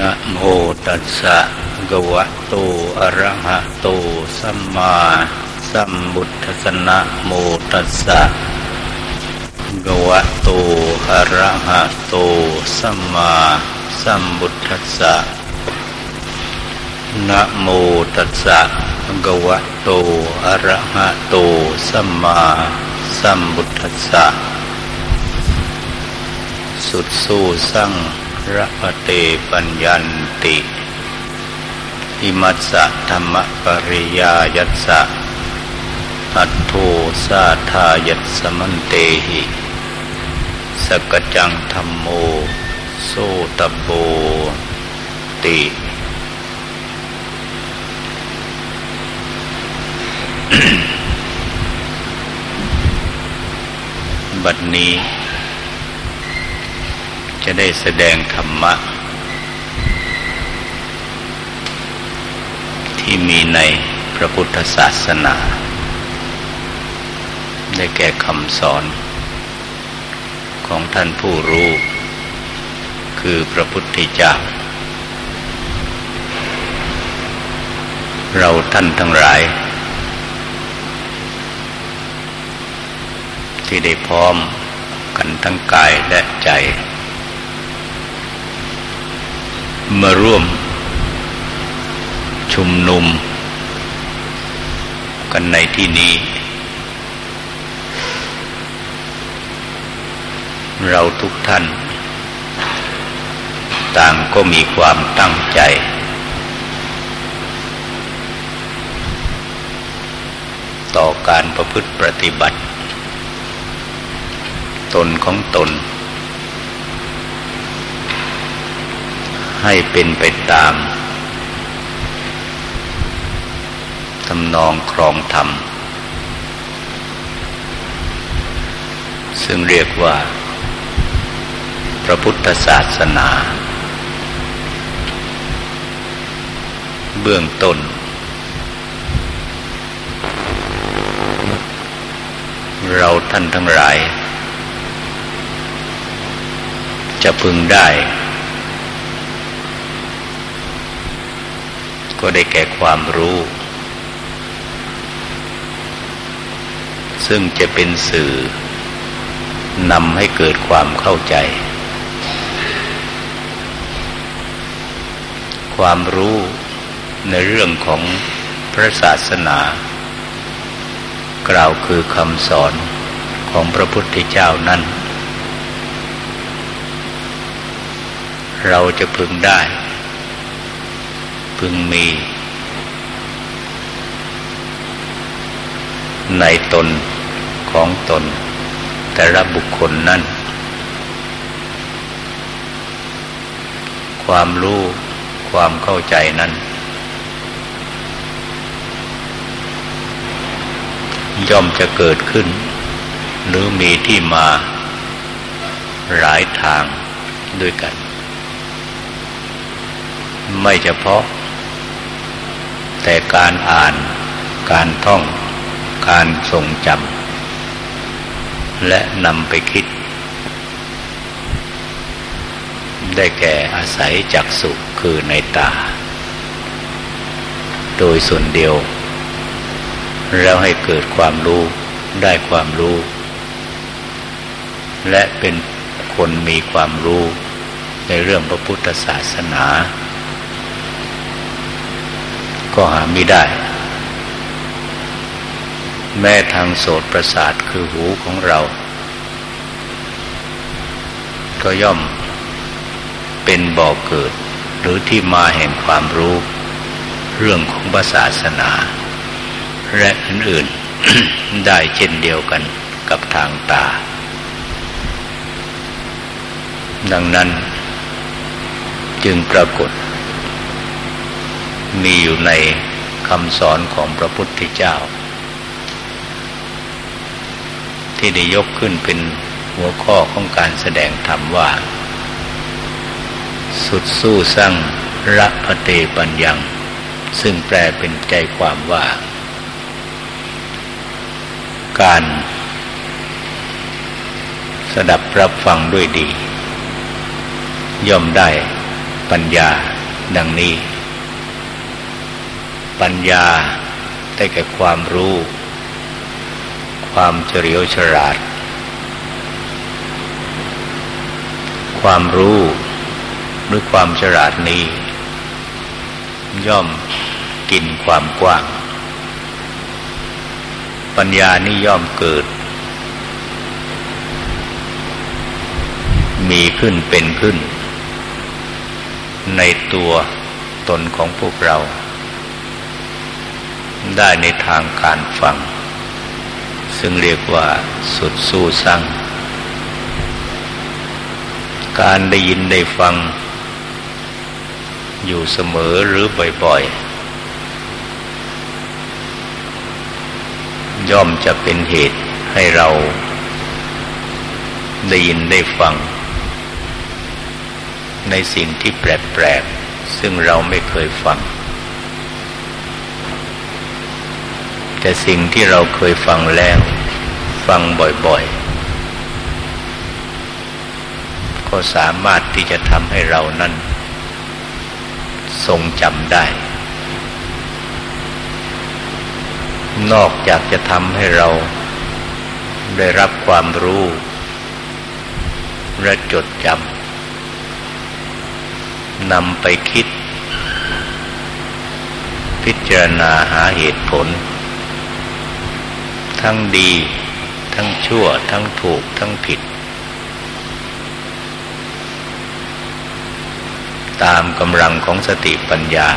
นะโมตัสสะกวะโตอะระหะโตสัมมาสัมบุทัสนะโมตัสสะกวะโตอะระหะโตสัมมาสัมบุทัสะนะโมตัสสะกวะโตอะระหะโตสัมมาสัมบุทัสสะสุดสู้สั่ง ระพเตปัญญันติอิมัสสะธรรมปริยายัสสะอัตโทสาทายัสมันเตหิ สกจังธรรมโม โซตโบติ บัดนี้ จะได้แสดงธรรมะ ที่มีในพระพุทธศาสนา ได้แก่คำสอนของท่านผู้รู้ คือพระพุทธเจ้า เราท่านทั้งหลาย ที่ได้พร้อมกันทั้งกายและใจ มาร่วม ชุมนุม กันในที่นี้ เราทุกท่าน ต่างก็มีความตั้งใจ ต่อการประพฤติปฏิบัติ ตนของตน ให้เป็นไปตามทำนองครองธรรม ซึ่งเรียกว่า พระพุทธศาสนา เบื้องต้น เราท่านทั้งหลาย จะพึงได้ ก็ได้แก่ความรู้ ซึ่งจะเป็นสื่อนำให้เกิดความเข้าใจ ความรู้ในเรื่องของพระศาสนา กล่าวคือคำสอนของพระพุทธเจ้านั้น เราจะพึงได้ พึงมี ในตนของตน แต่ละบุคคลนั้น ความรู้ความเข้าใจนั้น ย่อมจะเกิดขึ้น หรือมีที่มาหลายทางด้วยกัน ไม่เฉพาะ แต่การอ่าน การท่อง การทรงจำ และนำไปคิด ได้แก่อาศัยจักสุคือในตา โดยส่วนเดียว แล้วให้เกิดความรู้ได้ความรู้ และเป็นคนมีความรู้ในเรื่องพระพุทธศาสนา ก็หาไม่ได้ แม้ทางโสตประสาทคือหูของเรา ก็ย่อมเป็นบ่อกเกิด หรือที่มาแห่งความรู้ เรื่องของศาสนา และอื่นๆได้เช่นเดียวกันกับทางตา ดังนั้นจึงปรากฏ มีอยู่ในคำสอนของพระพุทธเจ้า ที่ได้ยกขึ้นเป็นหัวข้อของการแสดงธรรมว่า สุดสู้สั่งระพเตปัญญัง ซึ่งแปลเป็นใจความว่า การ สดับรับฟังด้วยดี ย่อมได้ปัญญาดังนี้ ปัญญาได้แก่ความรู้ ความเฉลียวฉลาด ความรู้หรือความฉลาดนี้ ย่อมกินความกว้าง ปัญญานี้ย่อมเกิด มีขึ้นเป็นขึ้น ในตัวตนของพวกเรา ได้ในทางการฟัง ซึ่งเรียกว่าสุดสู้สั่งการได้ยินได้ฟัง อยู่เสมอหรือบ่อยๆ ย่อมจะเป็นเหตุให้เราได้ยินได้ฟัง ในสิ่งที่แปลกๆ ซึ่งเราไม่เคยฟัง แต่สิ่งที่เราเคยฟังแล้ว ฟังบ่อยๆ ก็สามารถที่จะทำให้เรานั้น ทรงจำได้ นอกจากจะทำให้เราได้รับความรู้ และจดจำนำไปคิดพิจารณาหาเหตุผล ทั้งดี ทั้งชั่ว ทั้งถูก ทั้งผิด ตามกำลังของสติปัญญา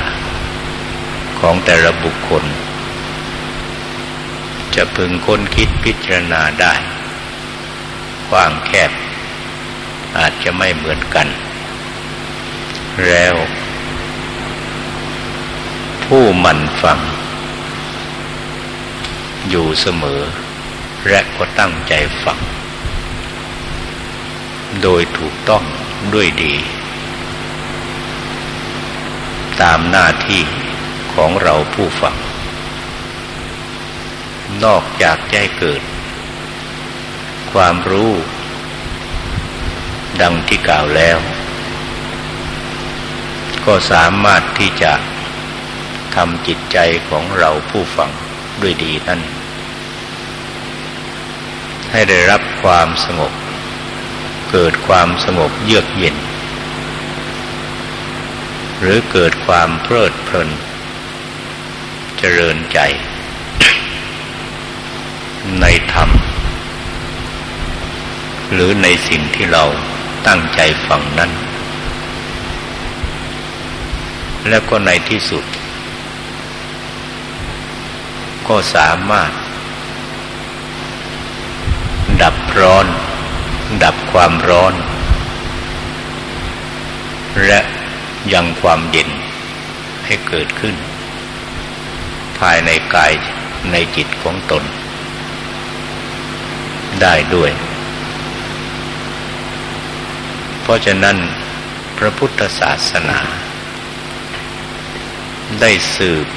ของแต่ละบุคคล จะพึงค้นคิดพิจารณาได้กว้างแคบ อาจจะไม่เหมือนกัน แล้ว ผู้มันฟัง อยู่เสมอ และก็ตั้งใจฟัง โดยถูกต้องด้วยดี ตามหน้าที่ของเราผู้ฟัง นอกจากจะให้เกิด ความรู้ ดังที่กล่าวแล้ว ก็สามารถที่จะทำจิตใจของเราผู้ฟังด้วยดีนั่น ให้ได้รับความสงบ เกิดความสงบเยือกเย็น หรือเกิดความเพลิดเพลิน เจริญใจ ในธรรม หรือในสิ่งที่เราตั้งใจฟังนั้น แล้วก็ในที่สุด ก็สามารถ ดับร้อน ดับความร้อน และยังความเย็นให้เกิดขึ้น ภายในกายในจิตของตน ได้ด้วย เพราะฉะนั้นพระพุทธศาสนา ได้สืบ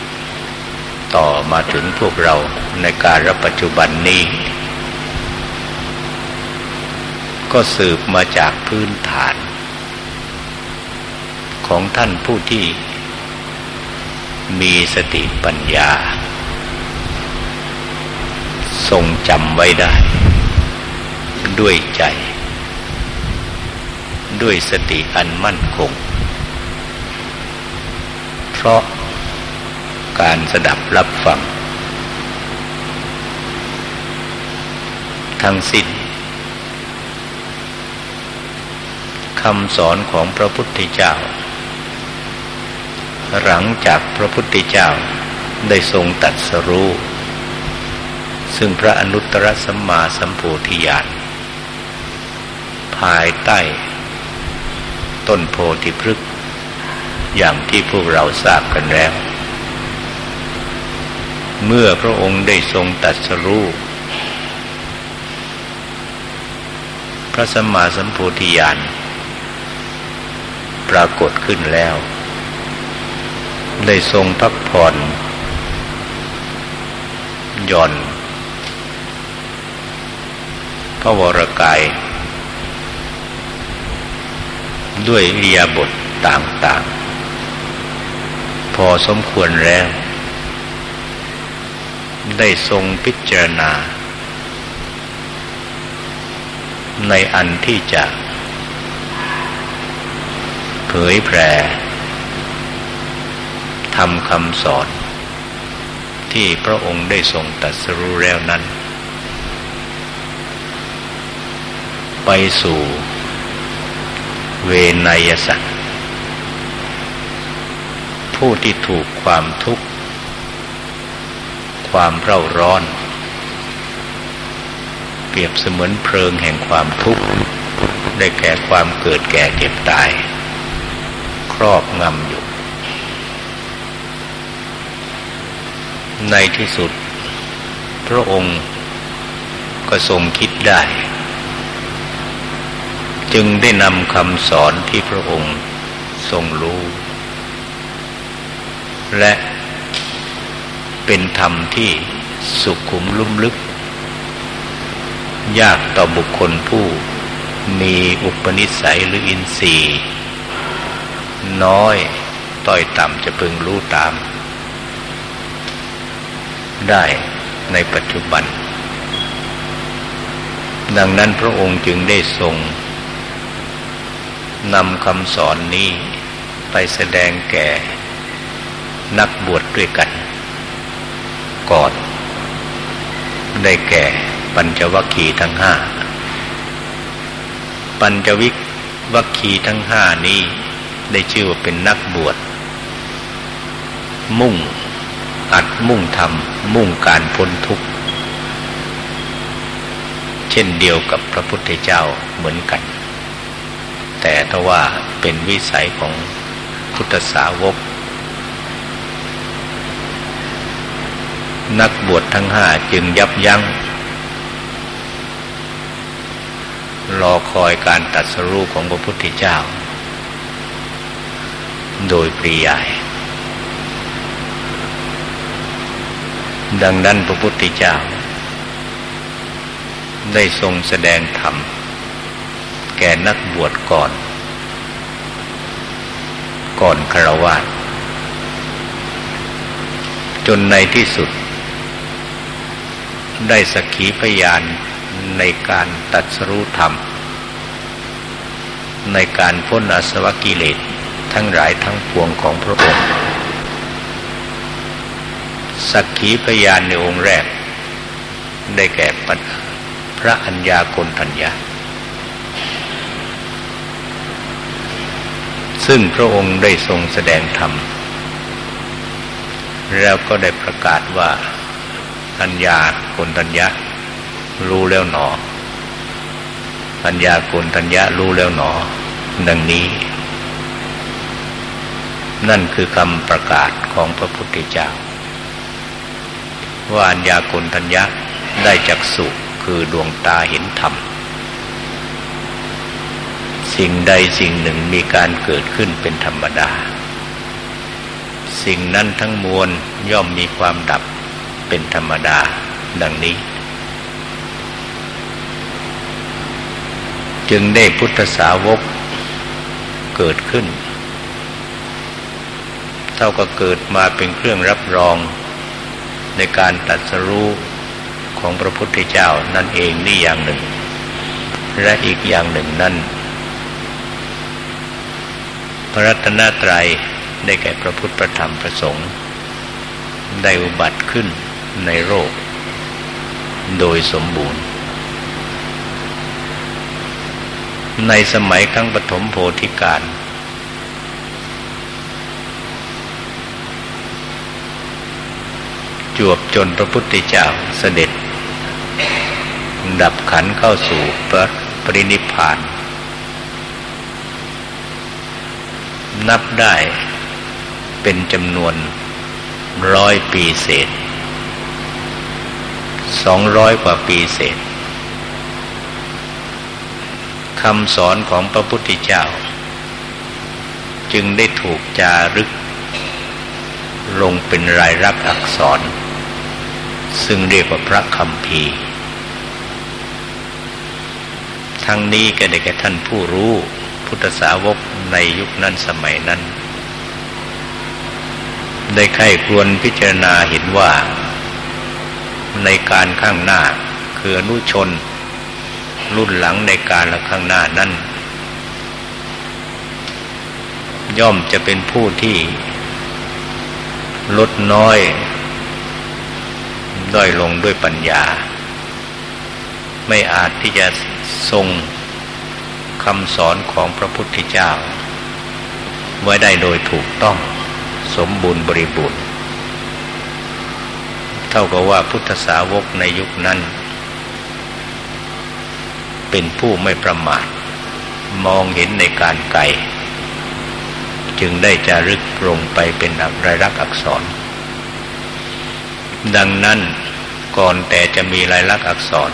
ต่อมาถึงพวกเราในการรับปัจจุบันนี้ ก็สืบมาจากพื้นฐาน ของท่านผู้ที่ มีสติปัญญา ทรงจำไว้ได้ ด้วยใจ ด้วยสติอันมั่นคง เพราะการสดับรับฟัง ทั้งสิ้น คำสอนของพระพุทธเจ้า หลังจากพระพุทธเจ้าได้ทรงตัดสรู้ ซึ่งพระอนุตตรสัมมาสัมโพธิญาณภายใต้ ต้นโพธิพฤกษ์อย่างที่พวกเราทราบกันแล้ว เมื่อพระองค์ได้ทรงตัดสรู้พระสัมมาสัมโพธิญาณ ปรากฏขึ้นแล้ว ได้ทรงพักผ่อนหย่อน พระวรกาย ด้วยอิริยาบถต่างๆ พอสมควรแล้ว ได้ทรงพิจารณา ในอันที่จะ เผยแผ่ทำคำสอน ที่พระองค์ได้ทรงตรัสรู้แล้วนั้น ไปสู่เวนยสัตว์ผู้ที่ถูกความทุกข์ ความเร่าร้อน เปรียบเสมือนเพลิงแห่งความทุกข์ ได้แก่ความเกิดแก่เก็บตาย รอบงำอยู่ ในที่สุด พระองค์ก็ทรงคิดได้ จึงได้นำคำสอนที่พระองค์ทรงรู้ และเป็นธรรมที่สุขุมลุ่มลึก ยากต่อบุคคลผู้มีอุปนิสัยหรืออินทรีย์ น้อยต้อยต่ำจะพึงรู้ตาม ได้ในปัจจุบัน ดังนั้นพระองค์จึงได้ทรงนำคำสอนนี้ไปแสดงแก่นักบวชดด้วยกัน ก่อน ได้แก่ปัญจวัคคีย์ทั้งห้า ปัญจวิวัคคีย์ทั้งห้านี้ ได้ชื่อว่าเป็นนักบวช มุ่งอัดมุ่งทำมุ่งการพ้นทุกข์ เช่นเดียวกับพระพุทธเจ้าเหมือนกัน แต่ถ้าว่าเป็นวิสัยของพุทธสาวก นักบวชทั้งห้าจึงยับยัง้งรอคอยการตัดสรู้ของพระพุทธเจ้า โดยปริยาย ดังนั้นพระพุทธเจ้า ได้ทรงแสดงธรรม แก่นักบวชก่อน ก่อนคารวะจนในที่สุด ได้สกีพยานในการตัดสรู้ธรรม ในการพ้นอสวกิเลส ทั้งหลายทั้งปวงของพระองค์ สักขีพยานในองค์แรก ได้แก่พระอัญญาคนทัญญา ซึ่งพระองค์ได้ทรงแสดงธรรม แล้วก็ได้ประกาศว่าทัญญาคนทัญญะรู้แล้วหนอทัญญาคนทัญญะรู้แล้วหนอ ดังนี้ นั่นคือคำประกาศของพระพุทธเจ้า ว่าอัญญาคนทัญญะได้จักสุคือดวงตาเห็นธรรม สิ่งใดสิ่งหนึ่งมีการเกิดขึ้นเป็นธรรมดา สิ่งนั้นทั้งมวลย่อมมีความดับเป็นธรรมดาดังนี้ จึงได้พุทธสาวกเกิดขึ้น เท่ากับเกิดมาเป็นเครื่องรับรอง ในการตัดสรู้ของพระพุทธเจ้านั่นเองนี่อย่างหนึ่ง และอีกอย่างหนึ่งนั่นพระรัตนตรัยได้แก่พระพุทธประธรรมประสงค์ ได้อุบัติขึ้นในโลกโดยสมบูรณ์ ในสมัยครั้งปฐมโพธิการ จวบจนพระพุทธเจ้าเสด็จ ดับขันเข้าสู่พระปรินิพพาน นับได้เป็นจำนวนร้อยปีเศษสองร้อยกว่าปีเศษคำสอนของพระพุทธเจ้า จึงได้ถูกจารึก ลงเป็นรายรับอักษร ซึ่งเรียกว่าพระคำพีทั้งนี้ก็ได้แก่ท่านผู้รู้พุทธสาวกในยุคนั้นสมัยนั้น ได้ใครควรพิจารณาเห็นว่า ในการข้างหน้าคืออนุชน รุ่นหลังในการละข้างหน้านั้น ย่อมจะเป็นผู้ที่ลดน้อย ด้อยลงด้วยปัญญา ไม่อาจที่จะทรงคำสอนของพระพุทธเจ้า ไว้ได้โดยถูกต้องสมบูรณ์บริบูรณ์ เท่ากับว่าพุทธสาวกในยุคนั้น เป็นผู้ไม่ประมาท มองเห็นในการไกล จึงได้จารึกลงไปเป็นรายลักษณ์อักษร ดังนั้นก่อนแต่จะมีลายลักษณ์อักษร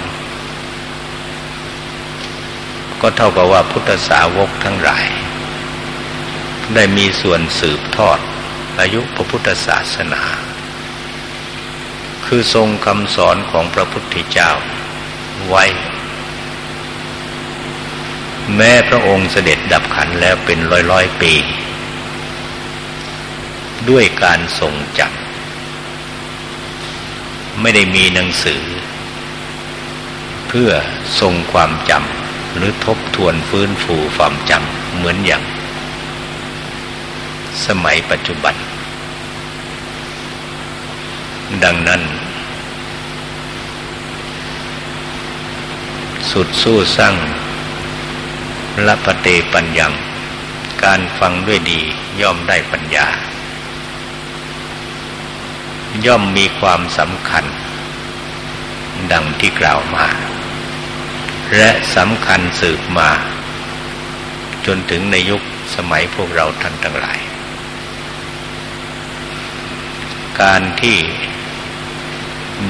ก็เท่ากับว่าพุทธสาวกทั้งหลาย ได้มีส่วนสืบทอดอายุพระพุทธศาสนา คือทรงคำสอนของพระพุทธเจ้าไว้ แม้พระองค์เสด็จดับขันแล้วเป็นร้อยร้อยปี ด้วยการทรงจำ ไม่ได้มีหนังสือ เพื่อทรงความจำหรือทบทวนฟื้นฟูความจำเหมือนอย่าง สมัยปัจจุบัน ดังนั้น สุดสู้สร้างละปเตปัญญัง การฟังด้วยดีย่อมได้ปัญญา ย่อมมีความสำคัญ ดังที่กล่าวมา และสำคัญสืบมา จนถึงในยุคสมัยพวกเราท่านทั้งหลาย การที่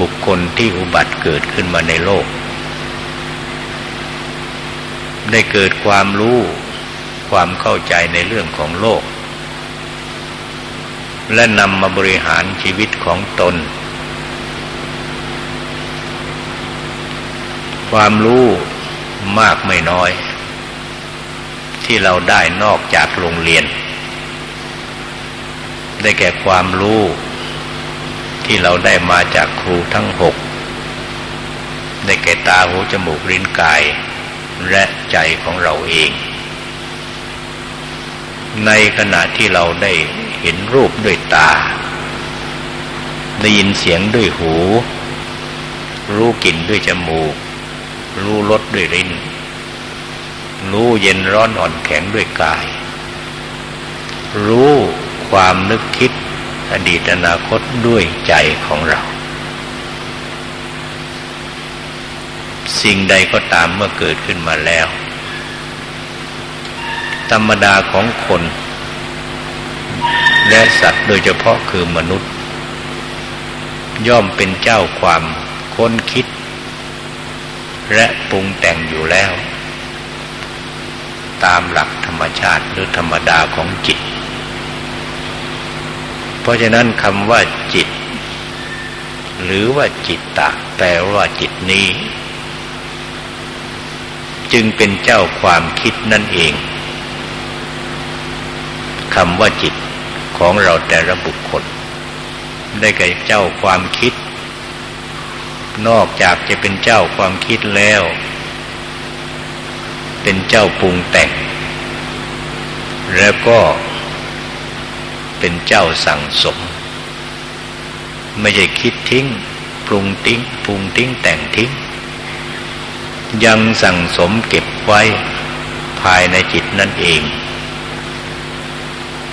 บุคคลที่อุบัติเกิดขึ้นมาในโลก ได้เกิดความรู้ความเข้าใจในเรื่องของโลก และนำมาบริหารชีวิตของตน ความรู้มากไม่น้อย ที่เราได้นอกจากโรงเรียน ได้แก่ความรู้ที่เราได้มาจากครูทั้งหกได้แก่ตาหูจมูกลิ้นกาย และใจของเราเอง ในขณะที่เราได้เห็นรูปด้วยตา ได้ยินเสียงด้วยหู รู้กลิ่นด้วยจมูก รู้รสด้วยลิ้น รู้เย็นร้อนอ่อนแข็งด้วยกาย รู้ความนึกคิดอดีตอนาคตด้วยใจของเรา สิ่งใดก็ตามเมื่อเกิดขึ้นมาแล้ว ธรรมดาของคน และสัตว์โดยเฉพาะคือมนุษย์ ย่อมเป็นเจ้าความค้นคิด และปรุงแต่งอยู่แล้ว ตามหลักธรรมชาติหรือธรรมดาของจิต เพราะฉะนั้นคำว่าจิต หรือว่าจิตตะแปลว่าจิตนี้ จึงเป็นเจ้าความคิดนั่นเอง คำว่าจิตของเราแต่ละบุคคล ได้แก่เจ้าความคิด นอกจากจะเป็นเจ้าความคิดแล้ว เป็นเจ้าปรุงแต่ง แล้วก็เป็นเจ้าสั่งสม ไม่ใช่คิดทิ้ง ปรุงทิ้งปรุงทิ้งแต่งทิ้ง ยังสั่งสมเก็บไว้ภายในจิตนั่นเอง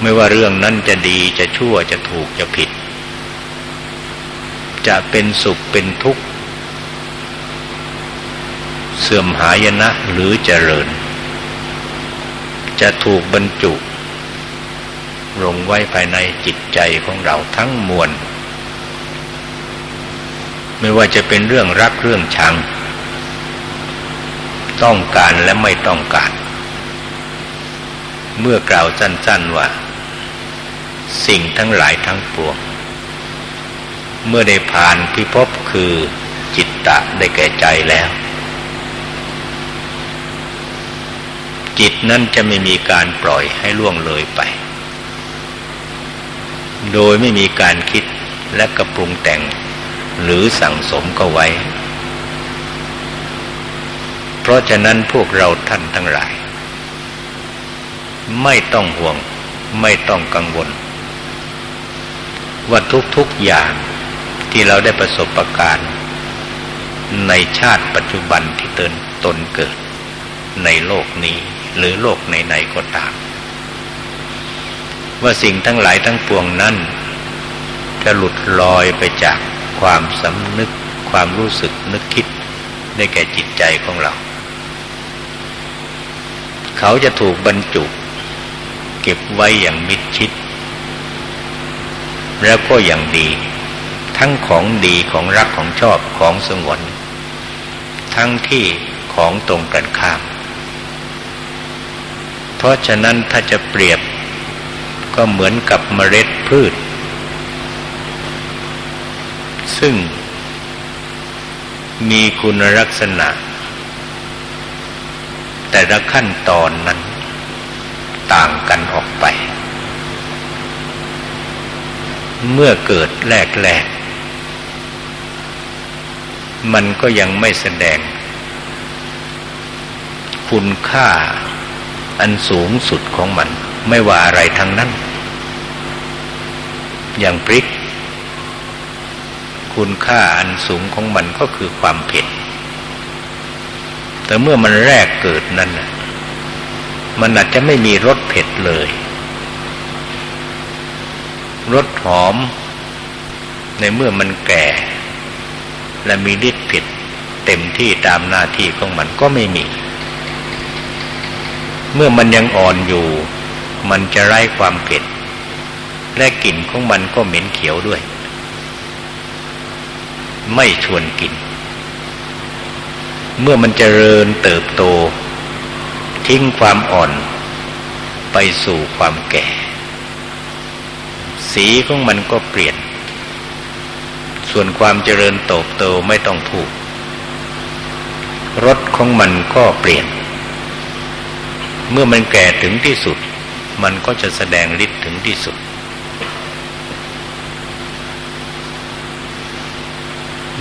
ไม่ว่าเรื่องนั้นจะดีจะชั่วจะถูกจะผิด จะเป็นสุขเป็นทุกข์ เสื่อมหายนะหรือเจริญ จะถูกบรรจุลงไว้ภายในจิตใจของเราทั้งมวล ไม่ว่าจะเป็นเรื่องรักเรื่องชัง ต้องการและไม่ต้องการ เมื่อกล่าวสั้นๆว่า สิ่งทั้งหลายทั้งปวง เมื่อได้ผ่านพิภพคือจิตตะได้แก่ใจแล้ว จิตนั้นจะไม่มีการปล่อยให้ล่วงเลยไป โดยไม่มีการคิดและกระปรุงแต่งหรือสั่งสมก็ไว้ เพราะฉะนั้นพวกเราท่านทั้งหลาย ไม่ต้องห่วงไม่ต้องกังวล ว่าทุกๆอย่างที่เราได้ประสบประการในชาติปัจจุบันที่เตินตนเกิด ในโลกนี้หรือโลกไหนๆก็ตาม ว่าสิ่งทั้งหลายทั้งปวงนั้น จะหลุดลอยไปจากความสำนึกความรู้สึกนึกคิดได้แก่จิตใจของเรา เขาจะถูกบรรจุ เก็บไว้อย่างมิดชิด แล้วก็อย่างดี ทั้งของดีของรักของชอบของสงวน ทั้งที่ของตรงกันข้าม เพราะฉะนั้นถ้าจะเปรียบก็เหมือนกับเมล็ดพืช ซึ่งมีคุณลักษณะ แต่ละขั้นตอนนั้น ต่างกันออกไป เมื่อเกิดแรกๆมันก็ยังไม่แสดง คุณค่าอันสูงสุดของมัน ไม่ว่าอะไรทั้งนั้น อย่างพริก คุณค่าอันสูงของมันก็คือความเผ็ด แต่เมื่อมันแรกเกิดนั้นมันอาจจะไม่มีรสเผ็ดเลย รสหอม ในเมื่อมันแก่ และมีฤทธิ์ผ็ดเต็มที่ตามหน้าที่ของมันก็ไม่มี เมื่อมันยังอ่อนอยู่ มันจะไร้ความเผ็ด และกลิ่นของมันก็เหม็นเขียวด้วย ไม่ชวนกิน เมื่อมันจเจริญเติบโต ทิ้งความอ่อน ไปสู่ความแก่ สีของมันก็เปลี่ยน ส่วนความเจริญโตบโตไม่ต้องถูกรสของมันก็เปลี่ยน เมื่อมันแก่ถึงที่สุด มันก็จะแสดงฤทธิ์ถึงที่สุด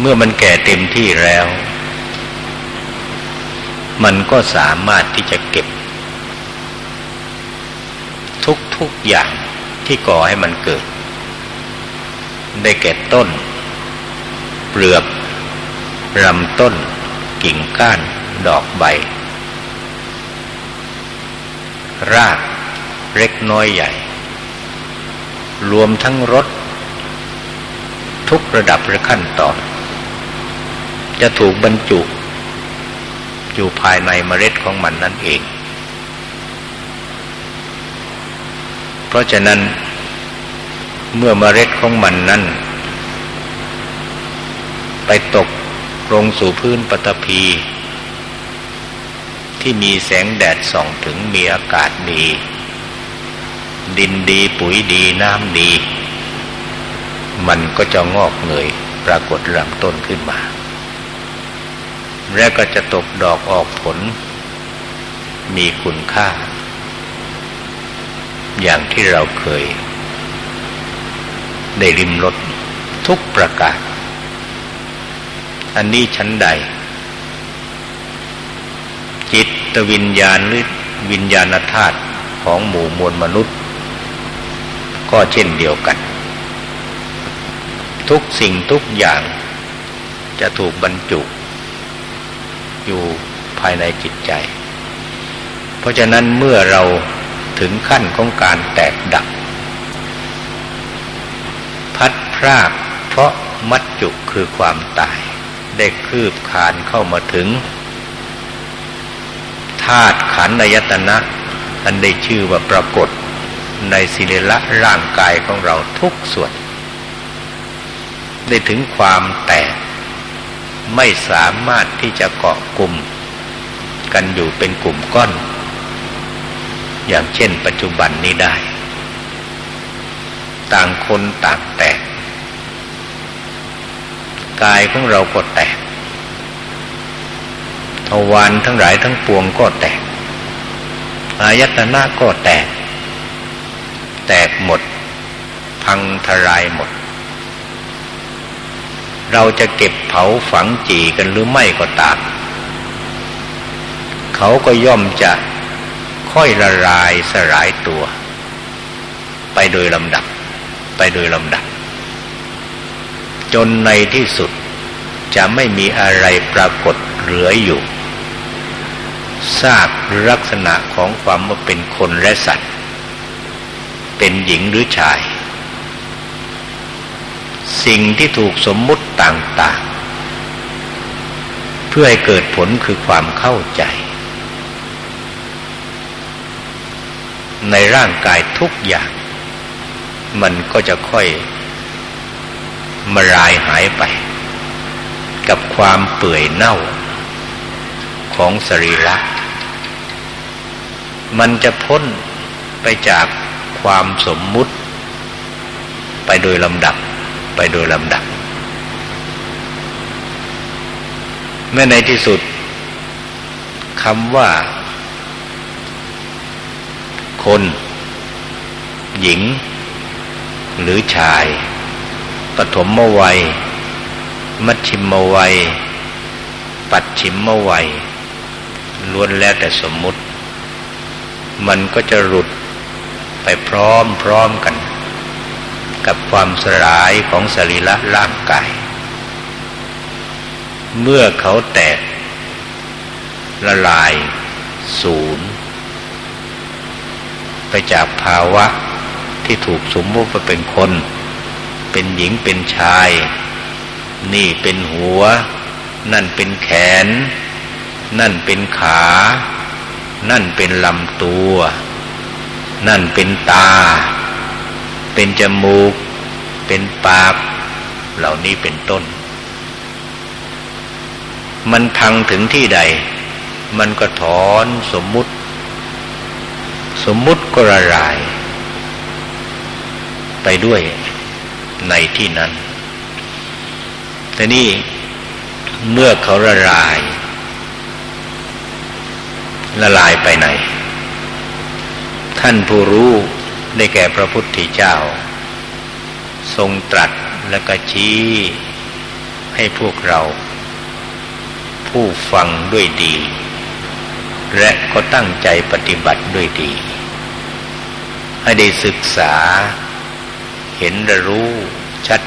เมื่อมันแก่เต็มที่แล้ว มันก็สามารถที่จะเก็บ ทุกๆอย่าง ที่ก่อให้มันเกิด ได้แก่ต้น เปลือกลำต้น กิ่งก้าน ดอกใบ รากเล็กน้อยใหญ่ รวมทั้งรสทุกระดับและขั้นตอน จะถูกบรรจุ อยู่ภายในเมล็ดของมันนั่นเอง เพราะฉะนั้น เมื่อเมล็ดของมันนั้น ไปตกลงสู่พื้นปฐพี ที่มีแสงแดดส่องถึงมีอากาศดี ดินดีปุ๋ยดีน้ำดี มันก็จะงอกเงยปรากฏลำต้นขึ้นมา และก็จะตกดอกออกผล มีคุณค่า อย่างที่เราเคย ได้ริมรถทุกประกาศ อันนี้ชั้นใด จิตวิญญาณหรือวิญญาณธาตุของหมู่มวลมนุษย์ ก็เช่นเดียวกัน ทุกสิ่งทุกอย่างจะถูกบรรจุ อยู่ภายในจิตใจ เพราะฉะนั้นเมื่อเรา ถึงขั้นของการแตกดับ พัดพรากเพราะมัจจุคือความตาย ได้คืบคานเข้ามาถึงธาตุขันธ์ยตนะ อันได้ชื่อว่าปรากฏในสิริละร่างกายของเราทุกส่วน ได้ถึงความแตก ไม่สามารถที่จะเกาะกลุ่ม กันอยู่เป็นกลุ่มก้อน อย่างเช่นปัจจุบันนี้ได้ ต่างคนต่างแตก กายของเราก็แตกทวารทั้งหลายทั้งปวงก็แตก อายตนะก็แตก แตกหมด พังทลายหมด เราจะเก็บเผาฝังจีกันหรือไม่ก็ตาม เขาก็ย่อมจะ ค่อยละลายสลายตัว ไปโดยลำดับ ไปโดยลำดับ จนในที่สุดจะไม่มีอะไรปรากฏเหลืออยู่ซากลักษณะของความว่าเป็นคนและสัตว์ เป็นหญิงหรือชาย สิ่งที่ถูกสมมุติต่าง ๆ เพื่อให้เกิดผลคือความเข้าใจ ในร่างกายทุกอย่าง มันก็จะค่อยมาลายหายไป กับความเปื่อยเน่าของสรีระ มันจะพ้นไปจากความสมมุติ ไปโดยลำดับไปโดยลำดับเมื่อในที่สุดคำว่า คน หญิง หรือชาย ปฐมวัย มัชชิมวัย ปัจฉิมวัย ล้วนแล้วแต่สมมุติ มันก็จะหลุดไปพร้อมพร้อมกัน กับความสลายของสรีระร่างกาย เมื่อเขาแตกละลายศูนย์ ไปจากภาวะที่ถูกสมมุติว่าเป็นคน เป็นหญิงเป็นชาย นี่เป็นหัว นั่นเป็นแขน นั่นเป็นขา นั่นเป็นลำตัว นั่นเป็นตา เป็นจมูก เป็นปาก เหล่านี้เป็นต้น มันพังถึงที่ใด มันก็ถอนสมมุติ สมมุติก็ละลาย ไปด้วยในที่นั้น แต่นี่เมื่อเขาละลาย ละลายไปไหน ท่านผู้รู้ได้แก่พระพุทธเจ้า ทรงตรัสและก็ชี้ให้พวกเรา ผู้ฟังด้วยดี และก็ตั้งใจปฏิบัติด้วยดี ให้ได้ศึกษา เห็นและรู้ชัด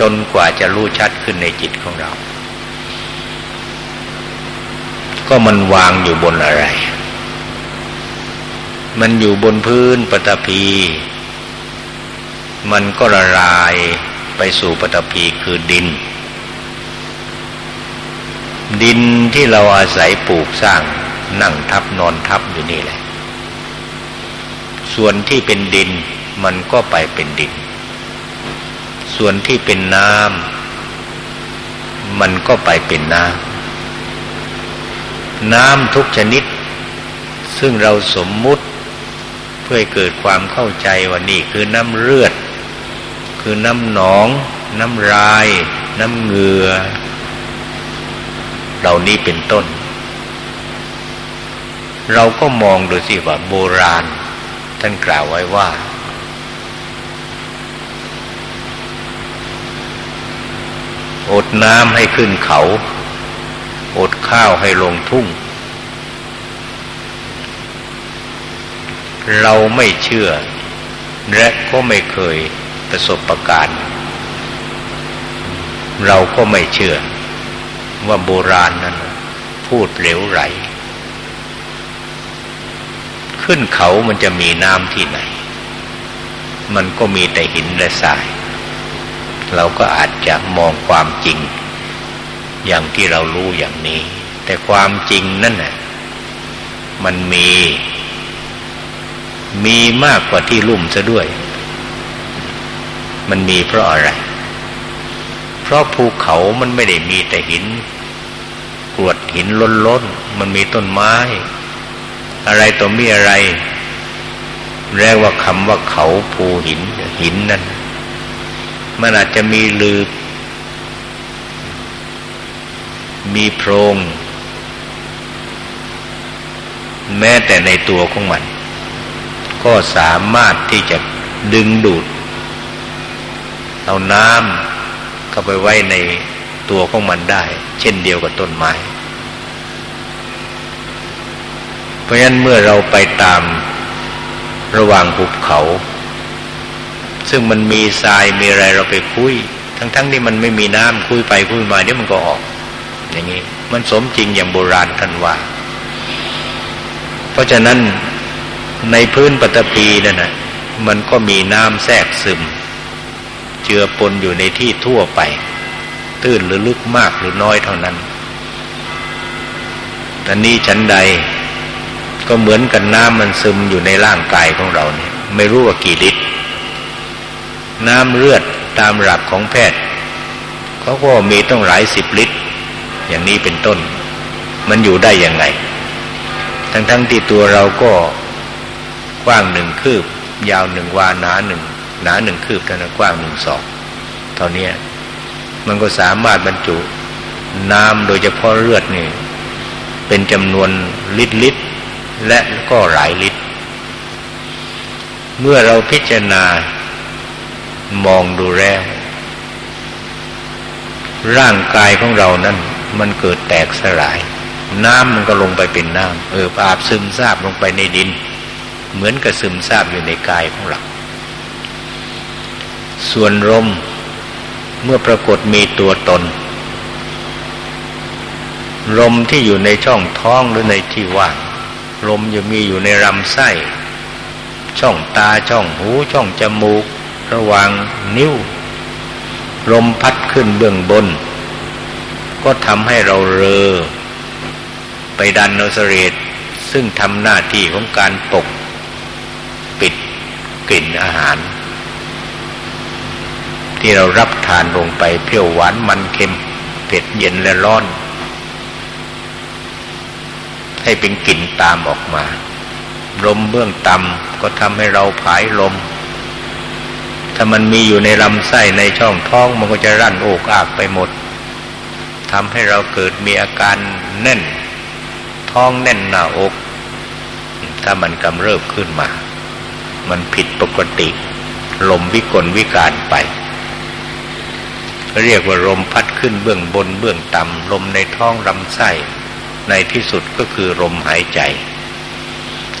จนกว่าจะรู้ชัดขึ้นในจิตของเรา ก็มันวางอยู่บนอะไร มันอยู่บนพื้นปฐพี มันก็ละลายไปสู่ปฐพีคือดิน ดินที่เราอาศัยปลูกสร้างนั่งทับนอนทับอยู่นี่แหละ ส่วนที่เป็นดินมันก็ไปเป็นดิน ส่วนที่เป็นน้ำมันก็ไปเป็นน้ำน้ำทุกชนิด ซึ่งเราสมมุติเพื่อเกิดความเข้าใจว่านี่คือน้ำเลือด คือน้ำหนอง น้ำลาย น้ำเหงื่อเหล่านี้เป็นต้น เราก็มองดูสิว่าโบราณ ท่านกล่าวไว้ว่า อดน้ำให้ขึ้นเขา อดข้าวให้ลงทุ่ง เราไม่เชื่อ และก็ไม่เคยประสบประการ เราก็ไม่เชื่อว่าโบราณนั้นพูดเหลวไหล ขึ้นเขามันจะมีน้ำที่ไหน มันก็มีแต่หินและทราย เราก็อาจจะมองความจริง อย่างที่เรารู้อย่างนี้ แต่ความจริงนั่นน่ะมันมี มีมากกว่าที่ลุ่มซะด้วย มันมีเพราะอะไร เพราะภูเขามันไม่ได้มีแต่หินกรวดหินล้นล้นมันมีต้นไม้ อะไรตัวมีอะไร เรียกว่าคำว่าเขาภูหิน หินนั่น มันอาจจะมีลืบ มีโพรง แม้แต่ในตัวของมัน ก็สามารถที่จะดึงดูด เอาน้ำเข้าไปไว้ในตัวของมันได้ เช่นเดียวกับต้นไม้ เพ ราะฉะนั้นเมื่อเราไปตามระหว่างภูเขา ซึ่งมันมีทรายมีอะไรเราไปคุย ทั้งๆทที่มันไม่มีน้ำคุยไปคุยมาเดี๋ยวมันก็ออก อย่างนี้มันสมจริงอย่างโบราณท่านว่า เพราะฉะนั้นในพื้นปฐพีนั่นนะมันก็มีน้ำแทรกซึม เจือปนอยู่ในที่ทั่วไป ตื้นหรือลึกมากหรือน้อยเท่านั้นอันนี้ชั้นใด ก็เหมือนกันน้ำมันซึมอยู่ในร่างกายของเราเนี่ย ไม่รู้ว่ากี่ลิตร น้ำเลือดตามหลักของแพทย์เขาก็มีต้องหลายสิบลิตร อย่างนี้เป็นต้น มันอยู่ได้ยังไง ทั้งๆทที่ตัวเราก็กว้างหนึ่งคืบ ยาวหนึ่งวาหนาหนึ่งหนาหนึ่งคืบเท่านั้นกว้างหนึ่งศอกเท่านี้มันก็สามารถบรรจุน้ำโดยเฉพาะเลือดนี่ เป็นจำนวนลิตรลิตร และก็หลายลิตรเมื่อเราพิจารณามองดูแล้ว ร่างกายของเรานั้น มันเกิดแตกสลาย น้ำมันก็ลงไปเป็นน้ำเอออาบซึมซาบลงไปในดิน เหมือนกับซึมซาบอยู่ในกายของเราส่วนลมเมื่อปรากฏมีตัวตนลมที่อยู่ในช่องท้องหรือในที่ว่าง ลมจะมีอยู่ในลำไส้ ช่องตาช่องหูช่องจมูก ระหว่างนิ้ว ลมพัดขึ้นเบื้องบน ก็ทำให้เราเรอ ไปดันโนสเรตซึ่งทำหน้าที่ของการปก ปิดกลิ่นอาหาร ที่เรารับทานลงไปเปรี้ยวหวานมันเค็มเผ็ดเย็นและร้อน ให้เป็นกลิ่นตามออกมา ลมเบื้องต่ำก็ทำให้เราผายลม ถ้ามันมีอยู่ในลำไส้ในช่องท้องมันก็จะรั่นโอกอากไปหมดทำให้เราเกิดมีอาการแน่น ท้องแน่นหน้าอก ถ้ามันกำเริบขึ้นมา มันผิดปกติ ลมวิกลวิการไป เรียกว่าลมพัดขึ้นเบื้องบนเบื้องต่ำลมในท้องลำไส้ ในที่สุดก็คือลมหายใจ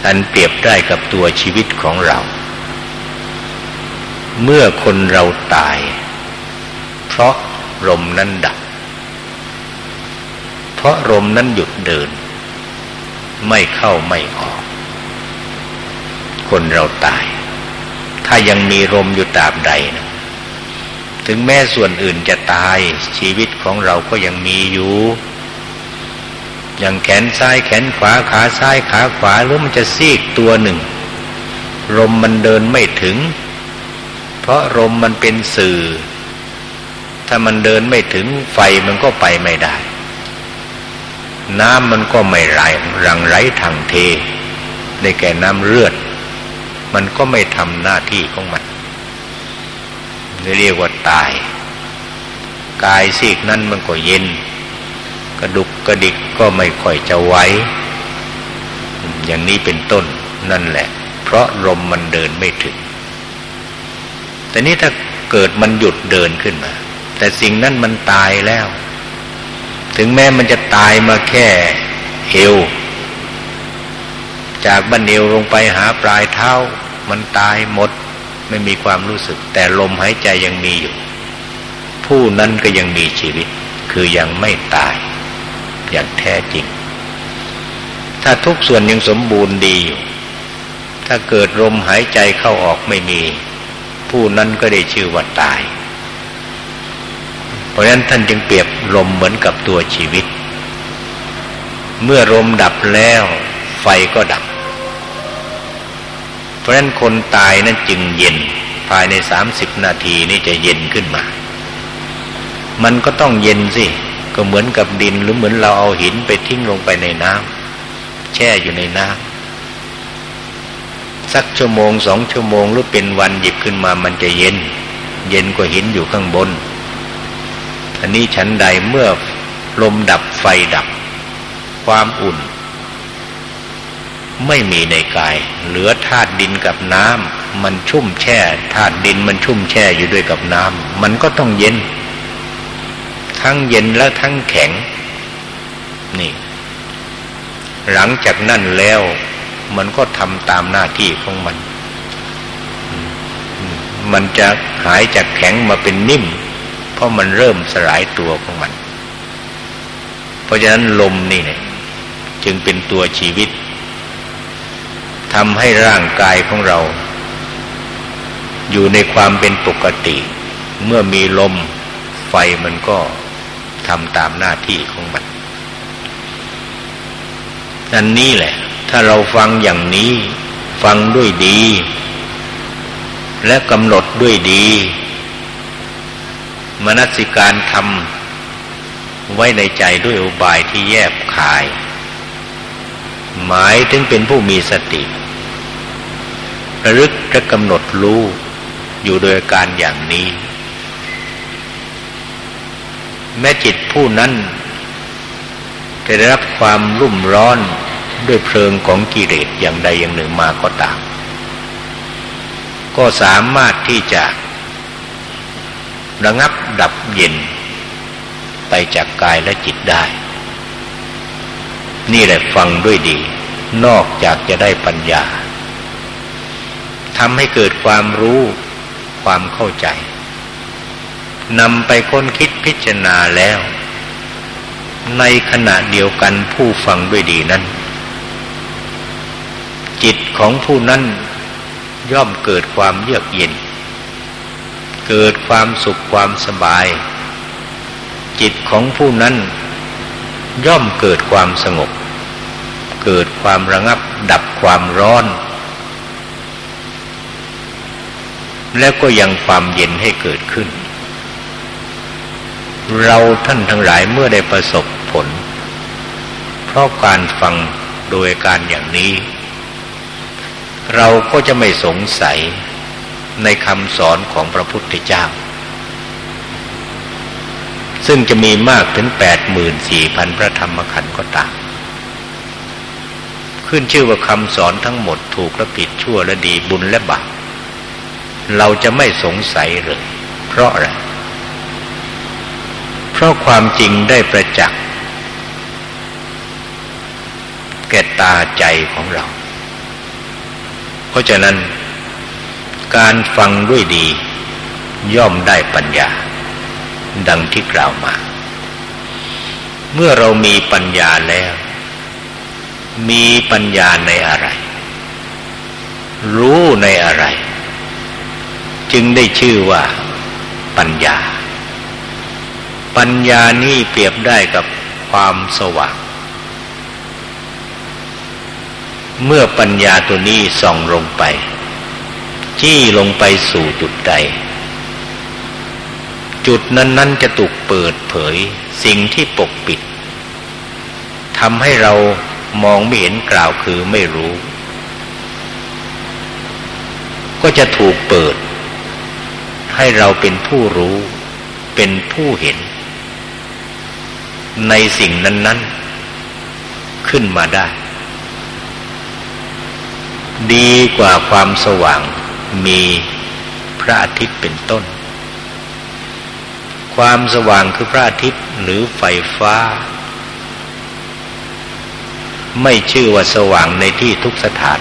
อันเปรียบได้กับตัวชีวิตของเรา เมื่อคนเราตาย เพราะลมนั้นดับ เพราะลมนั้นหยุดเดิน ไม่เข้าไม่ออก คนเราตาย ถ้ายังมีลมอยู่ตราบใดนะถึงแม้ส่วนอื่นจะตายชีวิตของเราก็ยังมีอยู่ อย่างแขนซ้ายแขนขวาขาซ้ายขาขวาหรือมันจะซีกตัวหนึ่ง ลมมันเดินไม่ถึง เพราะลมมันเป็นสื่อ ถ้ามันเดินไม่ถึงไฟมันก็ไปไม่ได้ น้ำมันก็ไม่ไหลรังไหลทางเทในแก่น้ำเลือด มันก็ไม่ทำหน้าที่ของมันเรียกว่าตาย กายซีกนั้นมันก็เย็น กระดุกกระดิกก็ไม่ค่อยจะไหวอย่างนี้เป็นต้นนั่นแหละ เพราะลมมันเดินไม่ถึง แต่นี้ถ้าเกิดมันหยุดเดินขึ้นมา แต่สิ่งนั้นมันตายแล้ว ถึงแม้มันจะตายมาแค่เอวจากบันเอวลงไปหาปลายเท้า มันตายหมดไม่มีความรู้สึก แต่ลมหายใจยังมีอยู่ ผู้นั้นก็ยังมีชีวิต คือยังไม่ตาย อย่างแท้จริง ถ้าทุกส่วนยังสมบูรณ์ดีอยู่ ถ้าเกิดลมหายใจเข้าออกไม่มี ผู้นั้นก็ได้ชื่อว่าตาย เพราะฉะนั้นท่านจึงเปรียบลมเหมือนกับตัวชีวิต เมื่อลมดับแล้ว ไฟก็ดับ เพราะฉะนั้นคนตายนั้นจึงเย็นภายในสามสิบนาทีนี่จะเย็นขึ้นมา มันก็ต้องเย็นสิ ก็เหมือนกับดินหรือเหมือนเราเอาหินไปทิ้งลงไปในน้ำแช่อยู่ในน้ำสักชั่วโมงสองชั่วโมงหรือเป็นวันหยิบขึ้นมามันจะเย็น เย็นกว่าหินอยู่ข้างบน อันนี้ชั้นใดเมื่อลมดับไฟดับ ความอุ่น ไม่มีในกาย เหลือธาตุดินกับน้ำมันชุ่มแช่ธาตุดินมันชุ่มแช่อยู่ด้วยกับน้ำมันก็ต้องเย็น ทั้งเย็นและทั้งแข็ง นี่ หลังจากนั้นแล้ว มันก็ทำตามหน้าที่ของมัน มันจะหายจากแข็งมาเป็นนิ่ม เพราะมันเริ่มสลายตัวของมัน เพราะฉะนั้นลมนี่เนี่ยจึงเป็นตัวชีวิตทำให้ร่างกายของเรา อยู่ในความเป็นปกติ เมื่อมีลมไฟมันก็ ทำตามหน้าที่ของมันนันนี้แหละ ถ้าเราฟังอย่างนี้ ฟังด้วยดี และกำหนดด้วยดี มนสิการทำไว้ในใจด้วยอุบายที่แยบคาย หมายถึงเป็นผู้มีสติระลึกและกำหนดรู้อยู่โดยการอย่างนี้ แม้จิตผู้นั้นจะได้รับความรุ่มร้อนด้วยเพลิงของกิเลสอย่างใดอย่างหนึ่งมาก็ตาม ก็สามารถที่จะระงับดับเย็น ไปจากกายและจิตได้ นี่แหละฟังด้วยดี นอกจากจะได้ปัญญาทำให้เกิดความรู้ความเข้าใจ นำไปค้นคิดพิจารณาแล้ว ในขณะเดียวกันผู้ฟังด้วยดีนั้น จิตของผู้นั้นย่อมเกิดความเยือกเย็น เกิดความสุขความสบาย จิตของผู้นั้น ย่อมเกิดความสงบ เกิดความระงับดับความร้อน แล้วก็ยังความเย็นให้เกิดขึ้น เราท่านทั้งหลายเมื่อได้ประสบผล เพราะการฟังโดยการอย่างนี้ เราก็จะไม่สงสัยในคำสอนของพระพุทธเจ้า ซึ่งจะมีมากถึงแปดหมื่นสี่พันพระธรรมขันธ์ก็ตามขึ้นชื่อว่าคำสอนทั้งหมดถูกและผิดชั่วและดีบุญและบาปเราจะไม่สงสัยเลย เพราะอะไร ราะความจริงได้ประจักษ์แก่ตาใจของเรา เพราะฉะนั้น การฟังด้วยดี ย่อมได้ปัญญา ดังที่กล่าวมา เมื่อเรามีปัญญาแล้ว มีปัญญาในอะไร รู้ในอะไร จึงได้ชื่อว่าปัญญา ปัญญานี่เปรียบได้กับความสว่าง เมื่อปัญญาตัวนี้ส่องลงไป จี้ลงไปสู่จุดใด จุดนั้น ๆ จะถูกเปิดเผยสิ่งที่ปกปิดทำให้เรามองไม่เห็นกล่าวคือไม่รู้ ก็จะถูกเปิด ให้เราเป็นผู้รู้ เป็นผู้เห็น ในสิ่งนั้น ๆ ขึ้นมาได้ ดีกว่าความสว่างมีพระอาทิตย์เป็นต้น ความสว่างคือพระอาทิตย์หรือไฟฟ้า ไม่ชื่อว่าสว่างในที่ทุกสถาน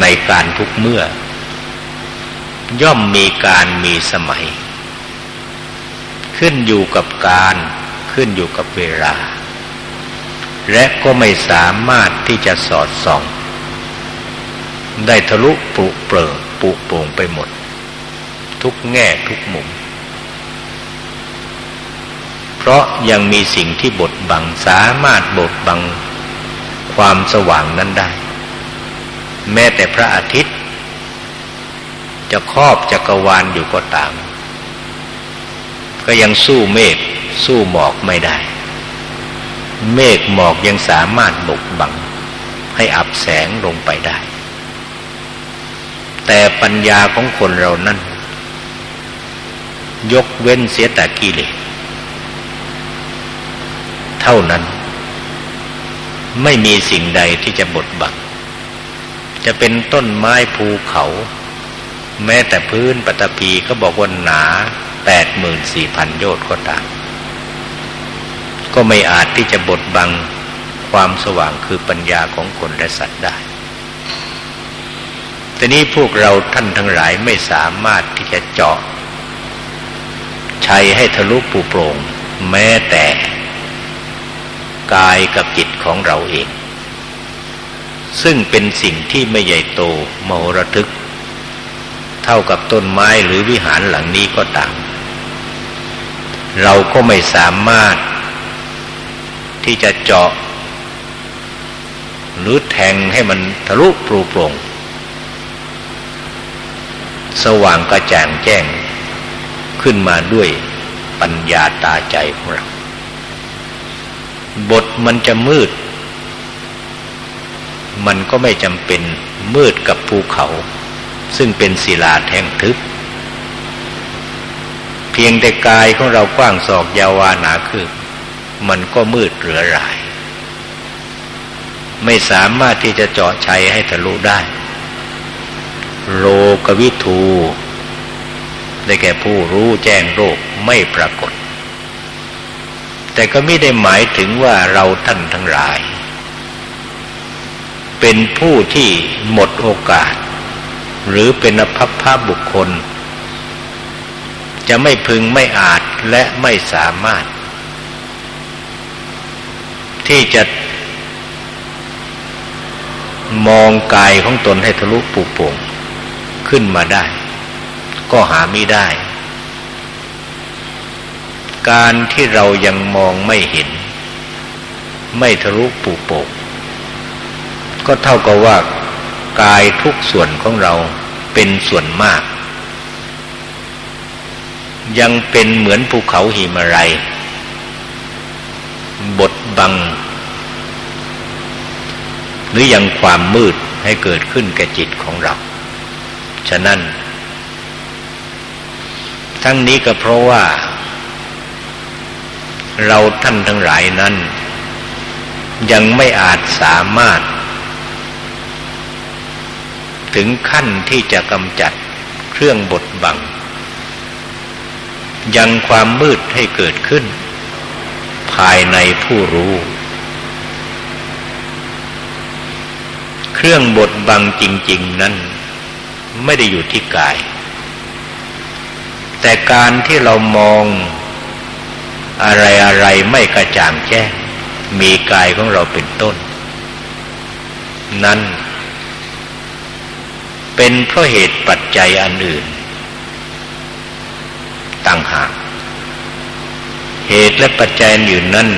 ในการทุกเมื่อ ย่อมมีการมีสมัย ขึ้นอยู่กับการ ขึ้นอยู่กับเวลา และก็ไม่สามารถที่จะสอดส่อง ได้ทะลุปุเปลิงปุโป่งไปหมด ทุกแง่ทุกมุม เพราะยังมีสิ่งที่บดบังสามารถบดบังความสว่างนั้นได้ แม้แต่พระอาทิตย์ จะครอบจักรวาลอยู่ก็ตาม ก็ยังสู้เมฆ สู้หมอกไม่ได้ เมฆหมอกยังสามารถบกบัง ให้อับแสงลงไปได้ แต่ปัญญาของคนเรานั้น ยกเว้นเสียแต่กิเลสเท่านั้น ไม่มีสิ่งใดที่จะบดบัง จะเป็นต้นไม้ภูเขา แม้แต่พื้นปฐพีก็บอกว่าหนาแปดหมื่นสี่พันโยชน์ก็ตาม ก็ไม่อาจที่จะบดบังความสว่างคือปัญญาของคนและสัตว์ได้แต่นี้พวกเราท่านทั้งหลายไม่สามารถที่จะเจาะชัยให้ทะลุปูโปร่ง แม้แต่กายกับจิตของเราเอง ซึ่งเป็นสิ่งที่ไม่ใหญ่โตมโหระทึก เท่ากับต้นไม้หรือวิหารหลังนี้ก็ตาม เราก็ไม่สามารถ ที่จะเจาะ หรือแทงให้มันทะลุปรูโปร่ง สว่างกระจ่างแจ้งขึ้นมาด้วยปัญญาตาใจของเรา บทมันจะมืด มันก็ไม่จำเป็นมืดกับภูเขา ซึ่งเป็นศิลาแท่งทึบ เพียงแต่กายของเรากว้างศอกยาวานาคือ มันก็มืดเหลือหลาย ไม่สามารถที่จะเจาะชัยให้ทะลุได้ โลกวิทูได้แก่ผู้รู้แจ้งโลกไม่ปรากฏ แต่ก็ไม่ได้หมายถึงว่าเราท่านทั้งหลาย เป็นผู้ที่หมดโอกาส หรือเป็นอภัพภาบุคคล จะไม่พึงไม่อาจและไม่สามารถ ที่จะมองกายของตนให้ทะลุปุโป่งขึ้นมาได้ ก็หาไม่ได้ การที่เรายังมองไม่เห็น ไม่ทะลุปูโปกก็เท่ากับว่ากายทุกส่วนของเราเป็นส่วนมาก ยังเป็นเหมือนภูเขาหิมาลัยบด บัง หรือยังความมืดให้เกิดขึ้นแก่จิตของเรา ฉะนั้น ทั้งนี้ก็เพราะว่า เราท่านทั้งหลายนั้น ยังไม่อาจสามารถ ถึงขั้นที่จะกำจัดเครื่องบดบัง ยังความมืดให้เกิดขึ้น ภายในผู้รู้ เครื่องบดบังจริง ๆ นั้น ไม่ได้อยู่ที่กาย แต่การที่เรามองอะไรอะไรไม่กระจ่างแจ้ง มีกายของเราเป็นต้น นั้น เป็นเพราะเหตุปัจจัยอันอื่นต่างหาก เหตุและปัจจัยอื่นนั้น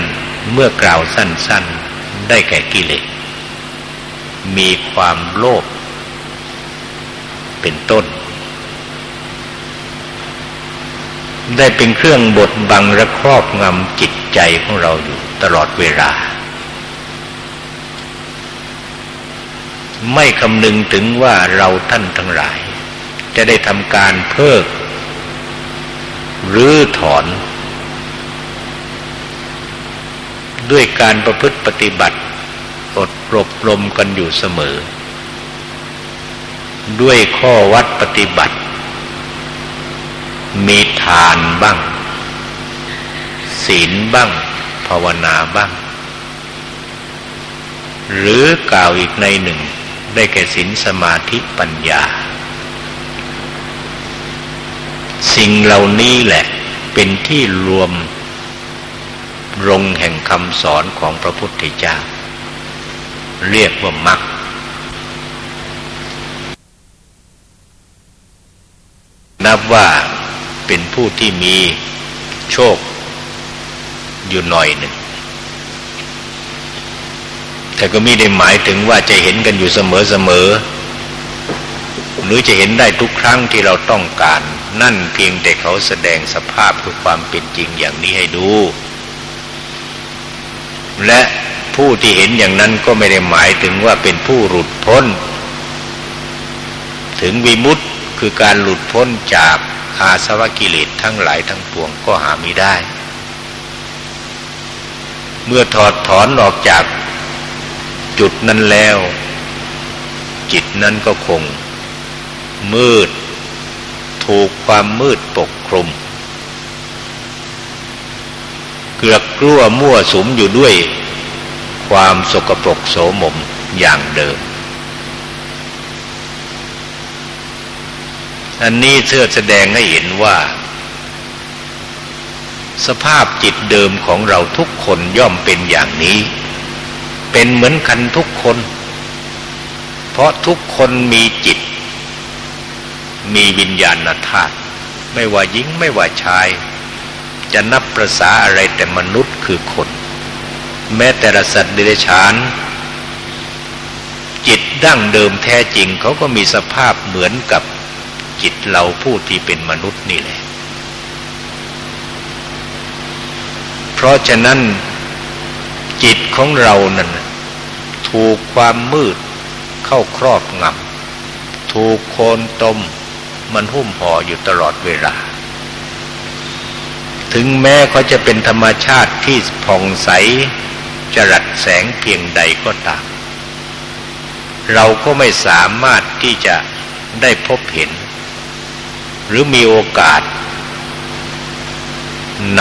เมื่อกล่าวสั้น ๆ ได้แก่กิเลส มีความโลภเป็นต้น ได้เป็นเครื่องบดบังและครอบงำจิตใจของเราอยู่ตลอดเวลา ไม่คำนึงถึงว่าเราท่านทั้งหลาย จะได้ทำการเพิกหรือถอน ด้วยการประพฤติปฏิบัติอดรบรมกันอยู่เสมอ ด้วยข้อวัดปฏิบัติ มีทานบ้าง ศีลบ้าง ภาวนาบ้าง หรือกล่าวอีกในหนึ่ง ได้แก่ศีลสมาธิปัญญา สิ่งเหล่านี้แหละเป็นที่รวม รงแห่งคำสอนของพระพุทธเจ้า เรียกว่ามรรคนับว่าเป็นผู้ที่มีโชคอยู่หน่อยหนึ่ง แต่ก็ไม่ได้หมายถึงว่าจะเห็นกันอยู่เสมอเสมอ หรือจะเห็นได้ทุกครั้งที่เราต้องการ นั่นเพียงแต่เขาแสดงสภาพคือความเป็นจริงอย่างนี้ให้ดู และผู้ที่เห็นอย่างนั้นก็ไม่ได้หมายถึงว่าเป็นผู้หลุดพ้น ถึงวิมุตต์คือการหลุดพ้นจากอาสวะกิเลสทั้งหลายทั้งปวงก็หาไม่ได้ เมื่อถอดถอนออกจากจุดนั้นแล้ว จิตนั้นก็คง มืด ถูกความมืดปกคลุม เกลือกลั้วมั่วสุมอยู่ด้วยความสกปรกโสมมอย่างเดิม อันนี้เชื่อแสดงให้เห็นว่า สภาพจิตเดิมของเราทุกคนย่อมเป็นอย่างนี้ เป็นเหมือนกันทุกคน เพราะทุกคนมีจิต มีวิญญาณธาตุไม่ว่าหญิงไม่ว่าชาย จะนับประษาอะไรแต่มนุษย์คือคน แม้แต่สัตว์เดรัจฉาน จิตดั้งเดิมแท้จริงเขาก็มีสภาพเหมือนกับจิตเราผู้ที่เป็นมนุษย์นี่แหละ เพราะฉะนั้นจิตของเรานั้นถูกความมืดเข้าครอบงำถูกโคนตมมันหุ้มห่ออยู่ตลอดเวลา ถึงแม้เขาจะเป็นธรรมชาติที่ผ่องใสจรัสแสงเพียงใดก็ตาม เราก็ไม่สามารถที่จะได้พบเห็น หรือมีโอกาสน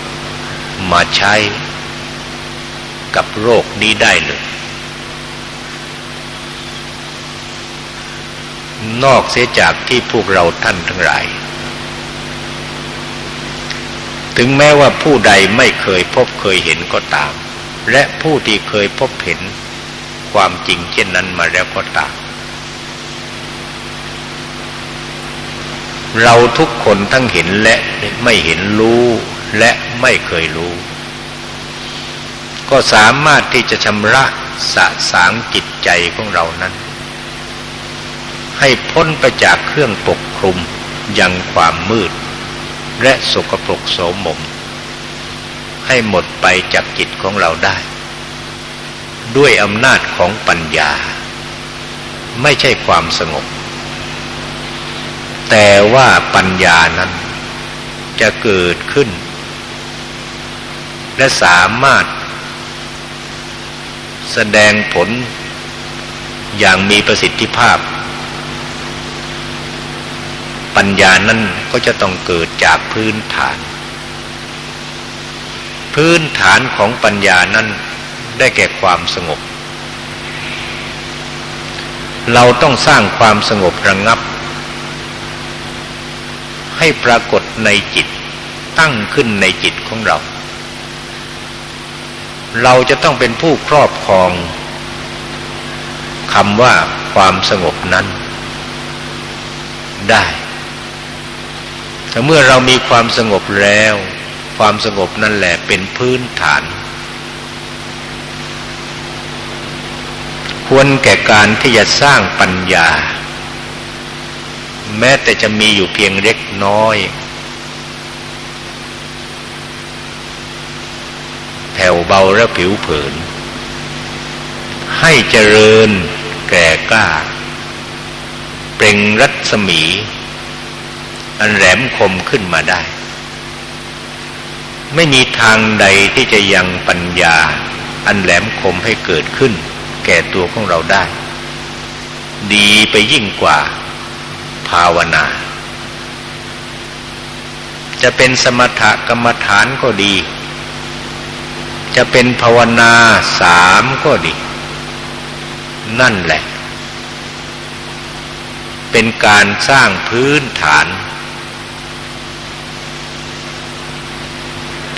ำมาใช้กับโรคนี้ได้เลย นอกเสียจากที่พวกเราท่านทั้งหลาย ถึงแม้ว่าผู้ใดไม่เคยพบเคยเห็นก็ตาม และผู้ที่เคยพบเห็น ความจริงเช่นนั้นมาแล้วก็ตาม เราทุกคนทั้งเห็นและไม่เห็นรู้และไม่เคยรู้ ก็สามารถที่จะชำระสะสางจิตใจของเรานั้น ให้พ้นไปจากเครื่องปกคลุมยังความมืด และสกปรกโสมม ให้หมดไปจากจิตของเราได้ ด้วยอำนาจของปัญญา ไม่ใช่ความสงบ แต่ว่าปัญญานั้นจะเกิดขึ้น และสามารถ แสดงผลอย่างมีประสิทธิภาพ ปัญญานั้นก็จะต้องเกิดจากพื้นฐาน พื้นฐานของปัญญานั้นได้แก่ความสงบ เราต้องสร้างความสงบระงงับ ให้ปรากฏในจิตตั้งขึ้นในจิตของเรา เราจะต้องเป็นผู้ครอบครองคำว่าความสงบนั้นได้ แต่เมื่อเรามีความสงบแล้ว ความสงบนั่นแหละเป็นพื้นฐาน ควรแก่การที่จะสร้างปัญญา แม้แต่จะมีอยู่เพียงเล็กน้อยแผ่วเบาและผิวเผิน ให้เจริญแก่กล้า เปล่งรัศมี อันแหลมคมขึ้นมาได้ ไม่มีทางใดที่จะยังปัญญา อันแหลมคมให้เกิดขึ้น แก่ตัวของเราได้ ดีไปยิ่งกว่า ภาวนา จะเป็นสมถกรรมฐานก็ดี จะเป็นภาวนาสามก็ดี นั่นแหละเป็นการสร้างพื้นฐาน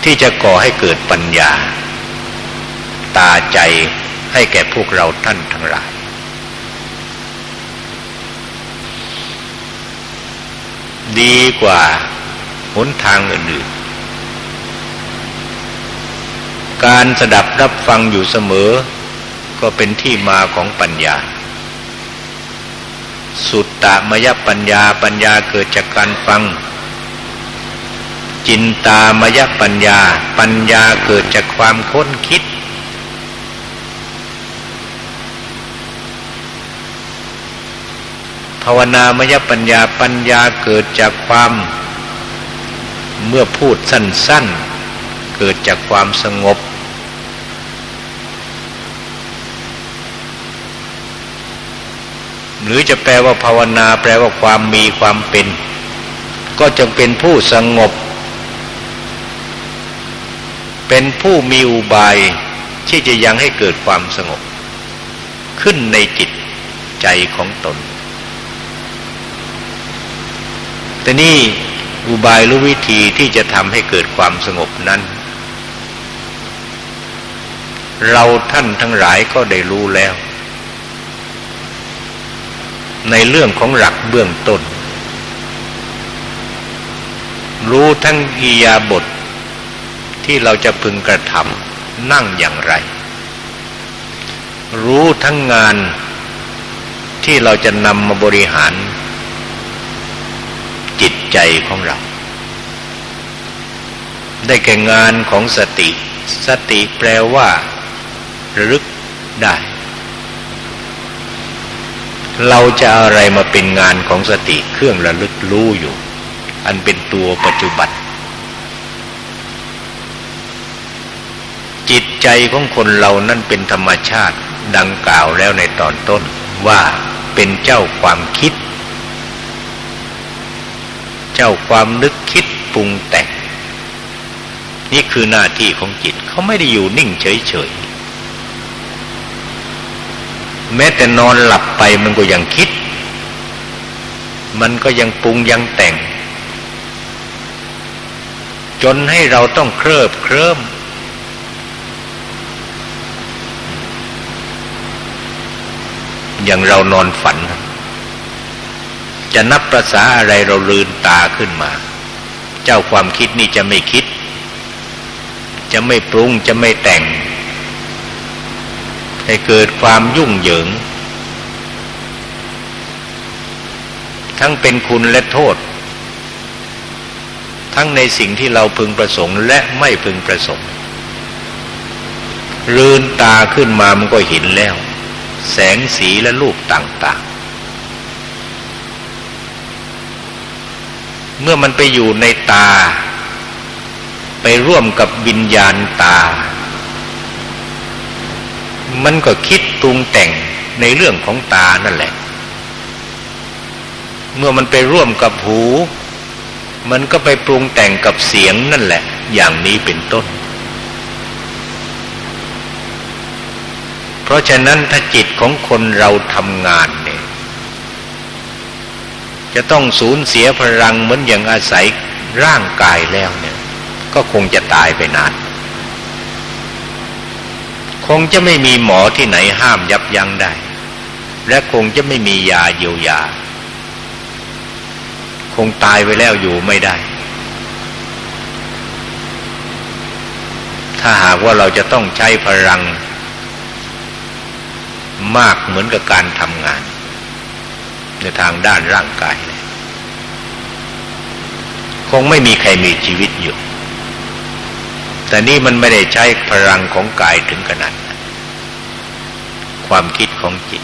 ที่จะก่อให้เกิดปัญญา ตาใจให้แก่พวกเราท่านทั้งหลาย ดีกว่าหนทางอื่นๆ การสดับรับฟังอยู่เสมอ ก็เป็นที่มาของปัญญา สุตตมยปัญญาปัญญาเกิดจากการฟัง จินตามยปัญญา ปัญญาเกิดจากความค้นคิด ภาวนามยปัญญาปัญญาเกิดจากความ เมื่อพูดสั้น ๆ เกิดจากความสงบหรือจะแปลว่าภาวนาแปลว่าความมีความเป็น ก็จงเป็นผู้สงบ เป็นผู้มีอุบายที่จะยังให้เกิดความสงบ ขึ้นในจิตใจของตน แต่นี่อุบายรือวิธีที่จะทำให้เกิดความสงบนั้น เราท่านทั้งหลายก็ได้รู้แล้ว ในเรื่องของหลักเบื้องต้น รู้ทั้งกิยาบท ที่เราจะพึงกระทำนั่งอย่างไร รู้ทั้งงานที่เราจะนำมาบริหาร จิตใจของเรา ได้แก่งานของสติ สติแปลว่าระลึกได้ เราจะอะไรมาเป็นงานของสติเครื่องระลึกรู้อยู่ อันเป็นตัวปัจจุบัน จิตใจของคนเรานั่นเป็นธรรมชาติดังกล่าวแล้วในตอนต้นว่าเป็นเจ้าความคิด เจ้าความนึกคิดปรุงแต่ง นี่คือหน้าที่ของจิตเขาไม่ได้อยู่นิ่งเฉยๆ แม้แต่นอนหลับไปมันก็ยังคิด มันก็ยังปรุงยังแต่ง จนให้เราต้องเคลิบเคลิ้ม อย่างเรานอนฝัน จะนับประษาอะไรเราลืนตาขึ้นมา เจ้าความคิดนี่จะไม่คิด จะไม่ปรุงจะไม่แต่ง ให้เกิดความยุ่งเหยิง ทั้งเป็นคุณและโทษ ทั้งในสิ่งที่เราพึงประสงค์และไม่พึงประสงค์ลืนตาขึ้นมามันก็เห็นแล้ว แสงสีและรูปต่างๆ เมื่อมันไปอยู่ในตา ไปร่วมกับวิญญาณตา มันก็คิดปรุงแต่งในเรื่องของตานั่นแหละ เมื่อมันไปร่วมกับหู มันก็ไปปรุงแต่งกับเสียงนั่นแหละ อย่างนี้เป็นต้น เพราะฉะนั้นถ้าจิตของคนเราทำงานเนี่ยจะต้องสูญเสียพลังเหมือนอย่างอาศัยร่างกายแล้วเนี่ย ก็คงจะตายไปนาน คงจะไม่มีหมอที่ไหนห้ามยับยั้งได้ และคงจะไม่มียาเยียวยา คงตายไปแล้วอยู่ไม่ได้ ถ้าหากว่าเราจะต้องใช้พลัง มากเหมือนกับการทำงาน ในทางด้านร่างกายเลยคงไม่มีใครมีชีวิตอยู่ แต่นี่มันไม่ได้ใช้พลังของกายถึงขนาดนั้นความคิดของจิต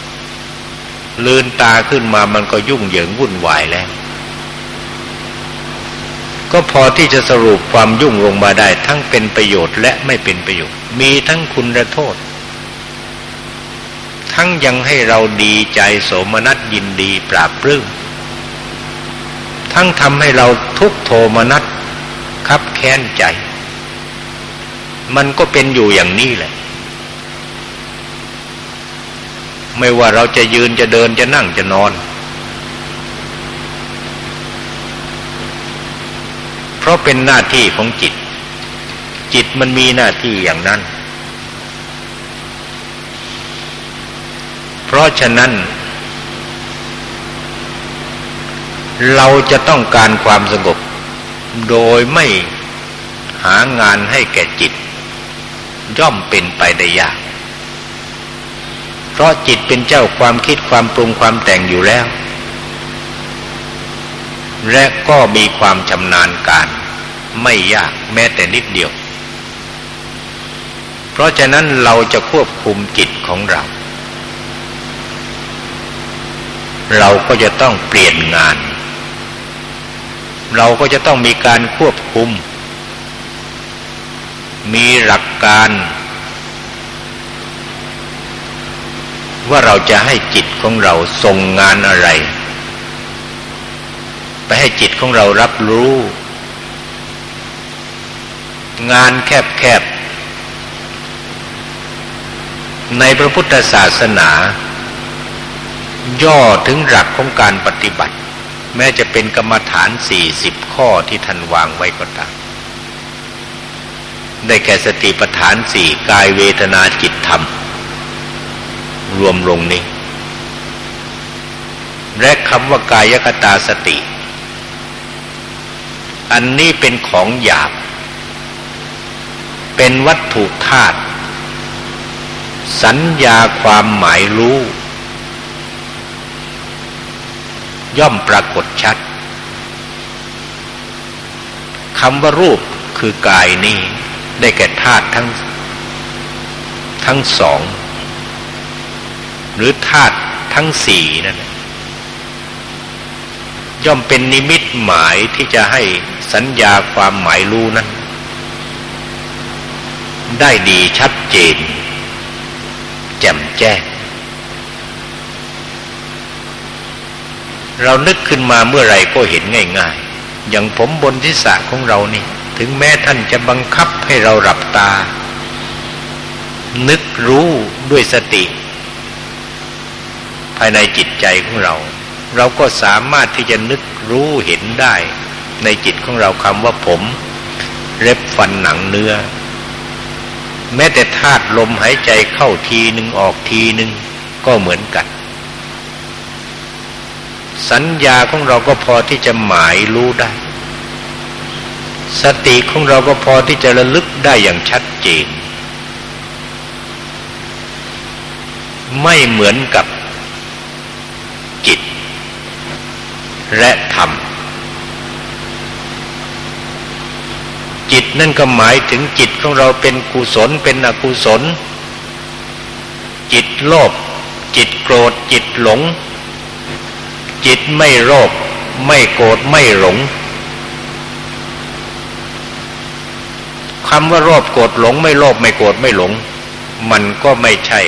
ลืนตาขึ้นมามันก็ยุ่งเหยิงวุ่นวายแล้ว ก็พอที่จะสรุปความยุ่งลงมาได้ ทั้งเป็นประโยชน์และไม่เป็นประโยชน์ มีทั้งคุณและโทษ ทั้งยังให้เราดีใจโสมนัสยินดีปราบปลื้มทั้งทำให้เราทุกโทมนัสคับแค้นใจ มันก็เป็นอยู่อย่างนี้แหละ ไม่ว่าเราจะยืนจะเดินจะนั่งจะนอน เพราะเป็นหน้าที่ของจิต จิตมันมีหน้าที่อย่างนั้นเพ ราะฉะนั้น เราจะต้องการความสงบ โดยไม่หางานให้แก่จิต ย่อมเป็นไปได้ยาก เพราะจิตเป็นเจ้าความคิดความปรุงความแต่งอยู่แล้ว และก็มีความชำนาญการ ไม่ยากแม้แต่นิดเดียว เพราะฉะนั้นเราจะควบคุมจิตของเรา เราก็จะต้องเปลี่ยนงาน เราก็จะต้องมีการควบคุม มีหลักการ ว่าเราจะให้จิตของเราทรงงานอะไร ไปให้จิตของเรารับรู้ งานแคบๆในพระพุทธศาสนา ย่อถึงหลักของการปฏิบัติ แม้จะเป็นกรรมฐานสี่สิบข้อที่ท่านวางไว้ก็ตามได้แก่สติปัฏฐานสี่กายเวทนาจิตธรรม รวมลงนี้ และคำว่ากายกตาสติ อันนี้เป็นของหยาบ เป็นวัตถุธาตุสัญญาความหมายรู้ ย่อมปรากฏชัดคำว่ารูปคือกายนี้ได้แก่ธาตุทั้ง ทั้งสอง หรือธาตุทั้งสี่นั่นย่อมเป็นนิมิตหมายที่จะให้สัญญาความหมายรู้นั้น ได้ดีชัดเจน แจ่มแจ้ง เรานึกขึ้นมาเมื่อไรก็เห็นง่าย ๆ อย่างผมบนทิศะของเรานี่ ถึงแม้ท่านจะบังคับให้เราหลับตา นึกรู้ด้วยสติ ภายในจิตใจของเรา เราก็สามารถที่จะนึกรู้เห็นได้ ในจิตของเราคำว่าผม เล็บฟันหนังเนื้อ แม้แต่ธาตุลมหายใจเข้าทีหนึ่งออกทีหนึ่งก็เหมือนกัน สัญญาของเราก็พอที่จะหมายรู้ได้ สติของเราก็พอที่จะระลึกได้อย่างชัดเจน ไม่เหมือนกับจิต และธรรม จิตนั่นก็หมายถึงจิตของเราเป็นกุศลเป็นอกุศล จิตโลภจิตโกรธจิตหลง จิตไม่โลภไม่โกรธไม่หลงคำว่าโลภโกรธหลงไม่โลภไม่โกรธไม่หลง มันก็ไม่ใช่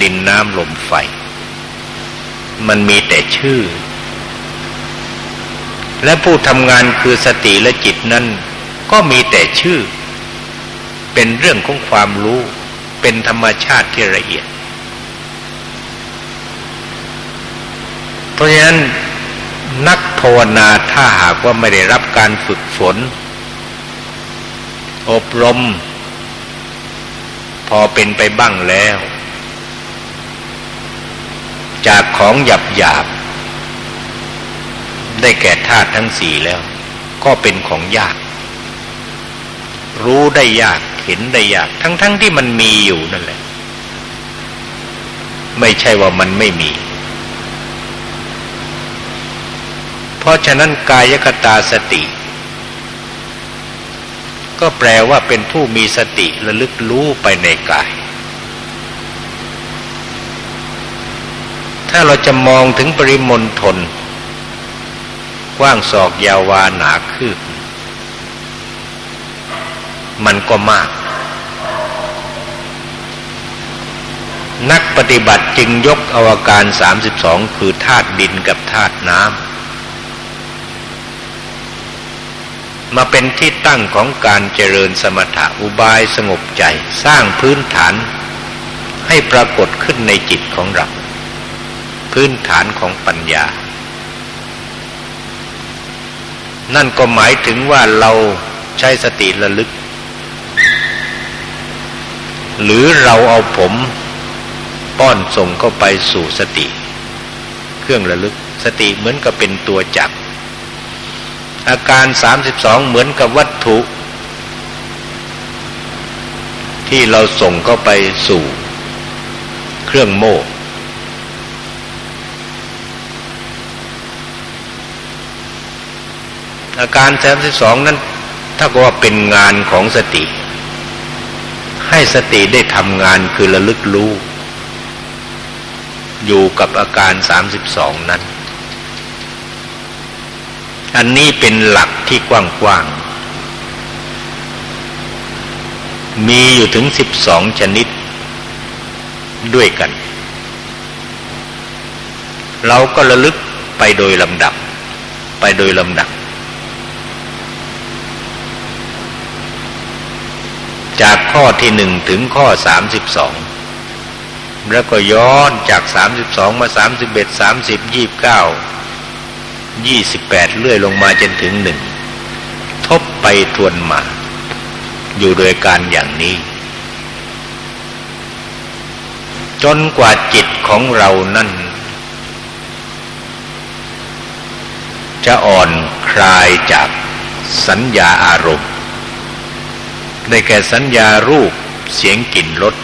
ดินน้ำลมไฟ มันมีแต่ชื่อ และผู้ทำงานคือสติและจิตนั้น ก็มีแต่ชื่อ เป็นเรื่องของความรู้ เป็นธรรมชาติที่ละเอียด เพราะฉะนั้นนักภาวนาถ้าหากว่าไม่ได้รับการฝึกฝน อบรม พอเป็นไปบ้างแล้ว จากของหยาบหยาบได้แก่ธาตุทั้งสี่แล้ว ก็เป็นของยาก รู้ได้ยากเห็นได้ยาก ทั้งๆทที่มันมีอยู่นั่นแหละ ไม่ใช่ว่ามันไม่มี เพราะฉะนั้นกายคตาสติ ก็แปลว่าเป็นผู้มีสติระลึกรู้ไปในกาย ถ้าเราจะมองถึงปริมณฑลกว้างศอกยาววาหนาคืบ มันก็มาก นักปฏิบัติจึงยกอวการสามสิบสองคือธาตุดินกับธาตุน้ำ มาเป็นที่ตั้งของการเจริญสมถะอุบายสงบใจสร้างพื้นฐานให้ปรากฏขึ้นในจิตของเรา พื้นฐานของปัญญา นั่นก็หมายถึงว่าเราใช้สติระลึก หรือเราเอาผมป้อนส่งเข้าไปสู่สติ เครื่องระลึกสติเหมือนกับเป็นตัวจับ อาการสามสิบสองเหมือนกับวัตถุ ที่เราส่งเข้าไปสู่ เครื่องโม่อาการสามสิบสองนั้นถ้าก็ว่าเป็นงานของสติ ให้สติได้ทำงานคือระลึกรู้ อยู่กับอาการสามสิบสองนั้น อันนี้เป็นหลักที่กว้างๆ มีอยู่ถึงสิบสองชนิดด้วยกัน เราก็ระลึกไปโดยลำดับ ไปโดยลำดับ จากข้อที่หนึ่งถึงข้อสามสิบสองแล้วก็ย้อนจากสามสิบสองมาสามสิบเอ็ดสามสิบยี่บเก้า ยี่สิบแปดเลื่อยลงมาจนถึงหนึ่งทบไปทวนมา อยู่โดยการอย่างนี้ จนกว่าจิตของเรานั่น จะอ่อนคลายจากสัญญาอารมณ์ได้แก่สัญญารูปเสียงกลิ่นรส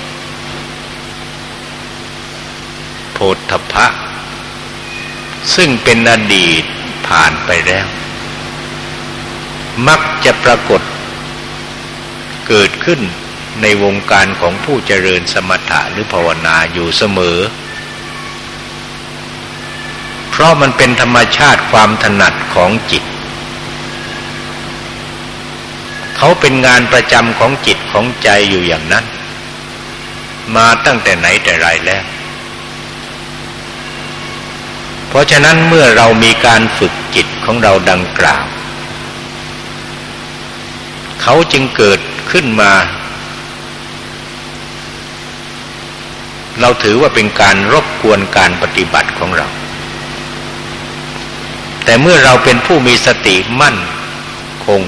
โพธพะ ซึ่งเป็นอดีต ผ่านไปแล้ว มักจะปรากฏ เกิดขึ้นในวงการของผู้เจริญสมถะหรือภาวนาอยู่เสมอ เพราะมันเป็นธรรมชาติความถนัดของจิต เขาเป็นงานประจำของจิตของใจอยู่อย่างนั้น มาตั้งแต่ไหนแต่ไรแล้ว เพราะฉะนั้นเมื่อเรามีการฝึกจิตของเราดังกล่าว เขาจึงเกิดขึ้นมา เราถือว่าเป็นการรบกวนการปฏิบัติของเรา แต่เมื่อเราเป็นผู้มีสติมั่นคง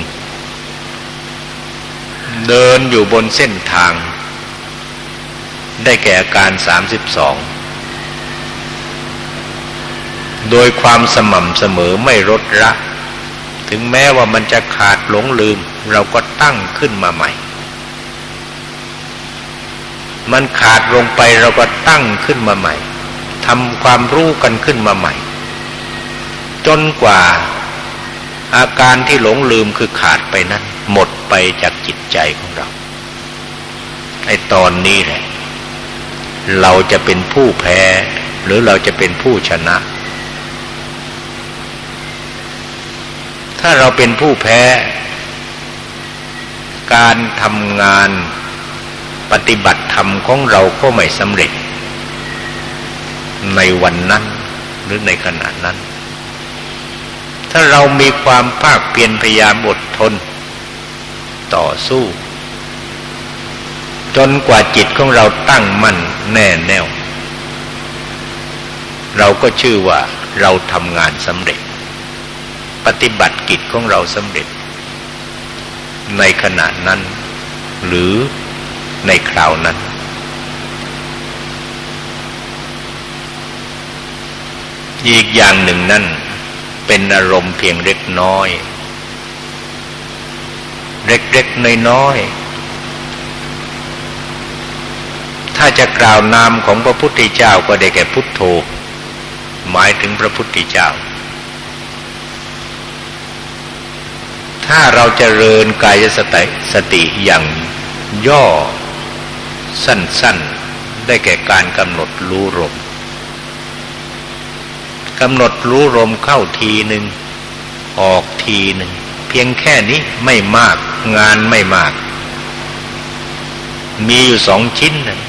เดินอยู่บนเส้นทาง ได้แก่การสามสิบสอง โดยความสม่ำเสมอไม่ลดละ ถึงแม้ว่ามันจะขาดหลงลืม เราก็ตั้งขึ้นมาใหม่ มันขาดลงไปเราก็ตั้งขึ้นมาใหม่ทำความรู้กันขึ้นมาใหม่ จนกว่าอาการที่หลงลืมคือขาดไปนั้น หมดไปจากจิตใจของเราไอ้ตอนนี้แหละ เราจะเป็นผู้แพ้ หรือเราจะเป็นผู้ชนะ ถ้าเราเป็นผู้แพ้ การทำงานปฏิบัติธรรมของเราก็ไม่สำเร็จ ในวันนั้นหรือในขณะนั้น ถ้าเรามีความภาคเพียรพยายามอดทน ต่อสู้ จนกว่าจิตของเราตั้งมั่นแน่แน่วเราก็ชื่อว่าเราทำงานสำเร็จ ปฏิบัติกิจของเราสำเร็จ ในขณะนั้น หรือในคราวนั้น อีกอย่างหนึ่งนั่นเป็นอารมณ์เพียงเล็กน้อย เล็กๆน้อยๆถ้าจะกล่าวนามของพระพุทธเจ้าก็ได้แก่พุทโธหมายถึงพระพุทธเจ้า ถ้าเราจเจริญกายสติสติอย่างย่อสั้นๆ ได้แก่การกำหนดรู้ลมกำหนดรู้ลมเข้าทีหนึ่ง ออกทีหนึ่ง เพียงแค่นี้ไม่มากงานไม่มาก มีอยู่สองชิ้นนะ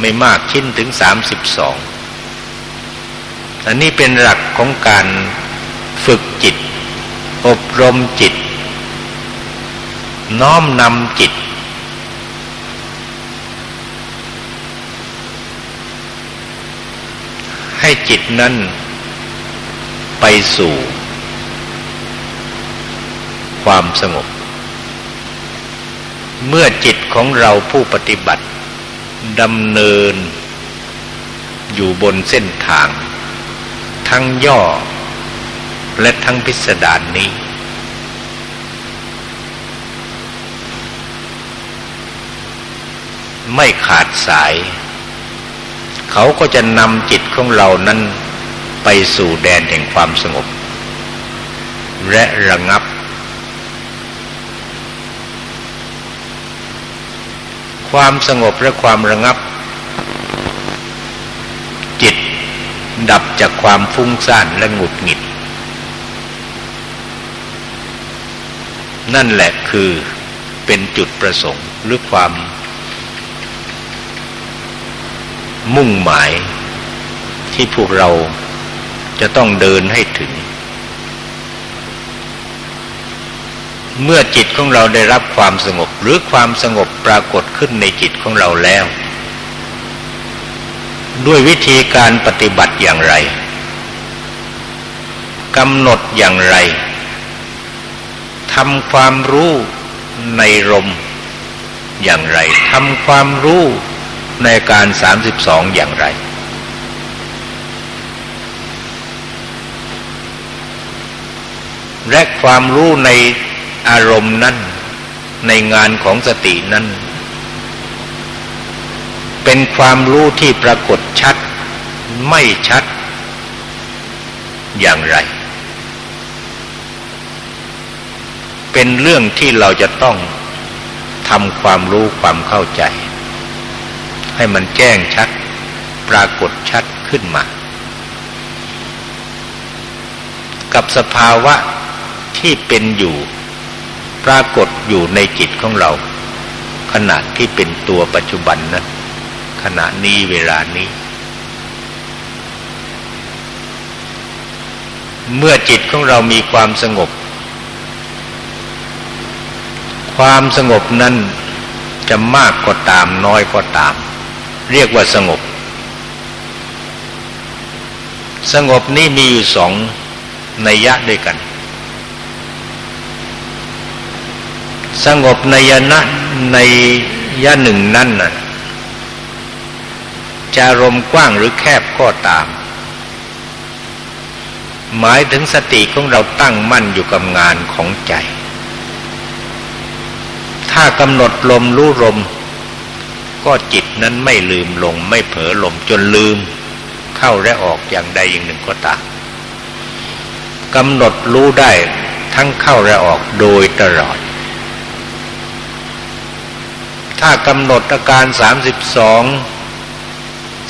ไม่มากชิ้นถึงสามสิบสองอันนี้เป็นหลักของการ ฝึกจิต อบรมจิต น้อมนำจิต ให้จิตนั้น ไปสู่ ความสงบ เมื่อจิตของเราผู้ปฏิบัติดำเนิน อยู่บนเส้นทาง ทั้งย่อ และทั้งพิสดารนนี้ ไม่ขาดสาย เขาก็จะนำจิตของเรานั้นไปสู่แดนแห่งความสงบ และระงับ ความสงบและความระงับ จิตดับจากความฟุ้งซ่านและหงุดหงิด นั่นแหละคือเป็นจุดประสงค์หรือความ มุ่งหมายที่พวกเราจะต้องเดินให้ถึง เมื่อจิตของเราได้รับความสงบหรือความสงบปรากฏขึ้นในจิตของเราแล้ว ด้วยวิธีการปฏิบัติอย่างไรกำหนดอย่างไร ทำความรู้ในลมอย่างไรทำความรู้ในการสามสิบสองอย่างไร และความรู้ในอารมณ์นั้นในงานของสตินั้น เป็นความรู้ที่ปรากฏชัดไม่ชัดอย่างไร เป็นเรื่องที่เราจะต้องทำความรู้ความเข้าใจ ให้มันแจ้งชัด ปรากฏชัดขึ้นมา กับสภาวะที่เป็นอยู่ปรากฏอยู่ในจิตของเรา ขณะที่เป็นตัวปัจจุบันนะขณะนี้เวลานี้ เมื่อจิตของเรามีความสงบ ความสงบนั้นจะมากก็ตามน้อยก็ตาม เรียกว่าสงบ สงบนี้มีอยู่สองในยะด้วยกัน สงบในยะนะในยะหนึ่งนั่นน่ะจะรมกว้างหรือแคบก็ตาม หมายถึงสติของเราตั้งมั่นอยู่กับงานของใจ ถ้ากำหนดลมรู้ลม ก็จิตนั้นไม่ลืมลง ไม่เผลอลมจนลืม เข้าและออกอย่างใดอย่างหนึ่งก็ตามกำหนดรู้ได้ทั้งเข้าและออกโดยตลอด ถ้ากำหนดอาการสามสิบสอง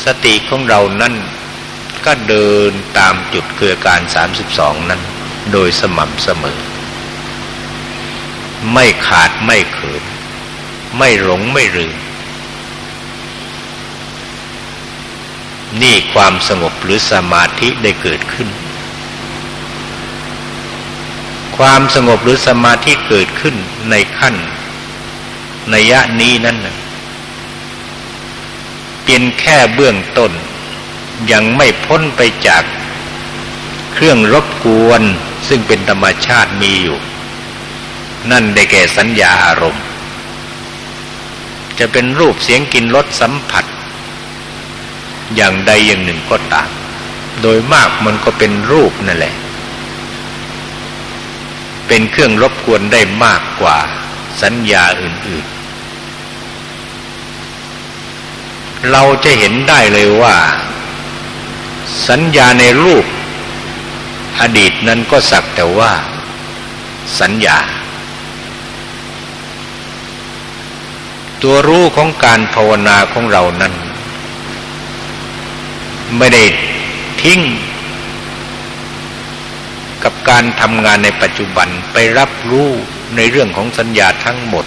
สติของเรานั้นก็เดินตามจุดคือการสามสิบสองนั้น โดยสม่ำเสมอ ไม่ขาดไม่เขิน ไม่หลงไม่ลืม นี่ความสงบหรือสมาธิได้เกิดขึ้น ความสงบหรือสมาธิเกิดขึ้นในขั้นในยะนี้นั่นนะเป็นแค่เบื้องต้น ยังไม่พ้นไปจากเครื่องรบกวนซึ่งเป็นธรรมชาติมีอยู่ นั่นได้แก่สัญญาอารมณ์ จะเป็นรูปเสียงกลิ่นรสสัมผัส อย่างใดอย่างหนึ่งก็ตาม โดยมากมันก็เป็นรูปนั่นแหละ เป็นเครื่องรบกวนได้มากกว่าสัญญาอื่น ๆ เราจะเห็นได้เลยว่า สัญญาในรูป อดีตนั้นก็สักแต่ว่า สัญญา ตัวรู้ของการภาวนาของเรานั้น ไม่ได้ทิ้งกับการทำงานในปัจจุบันไปรับรู้ในเรื่องของสัญญาทั้งหมด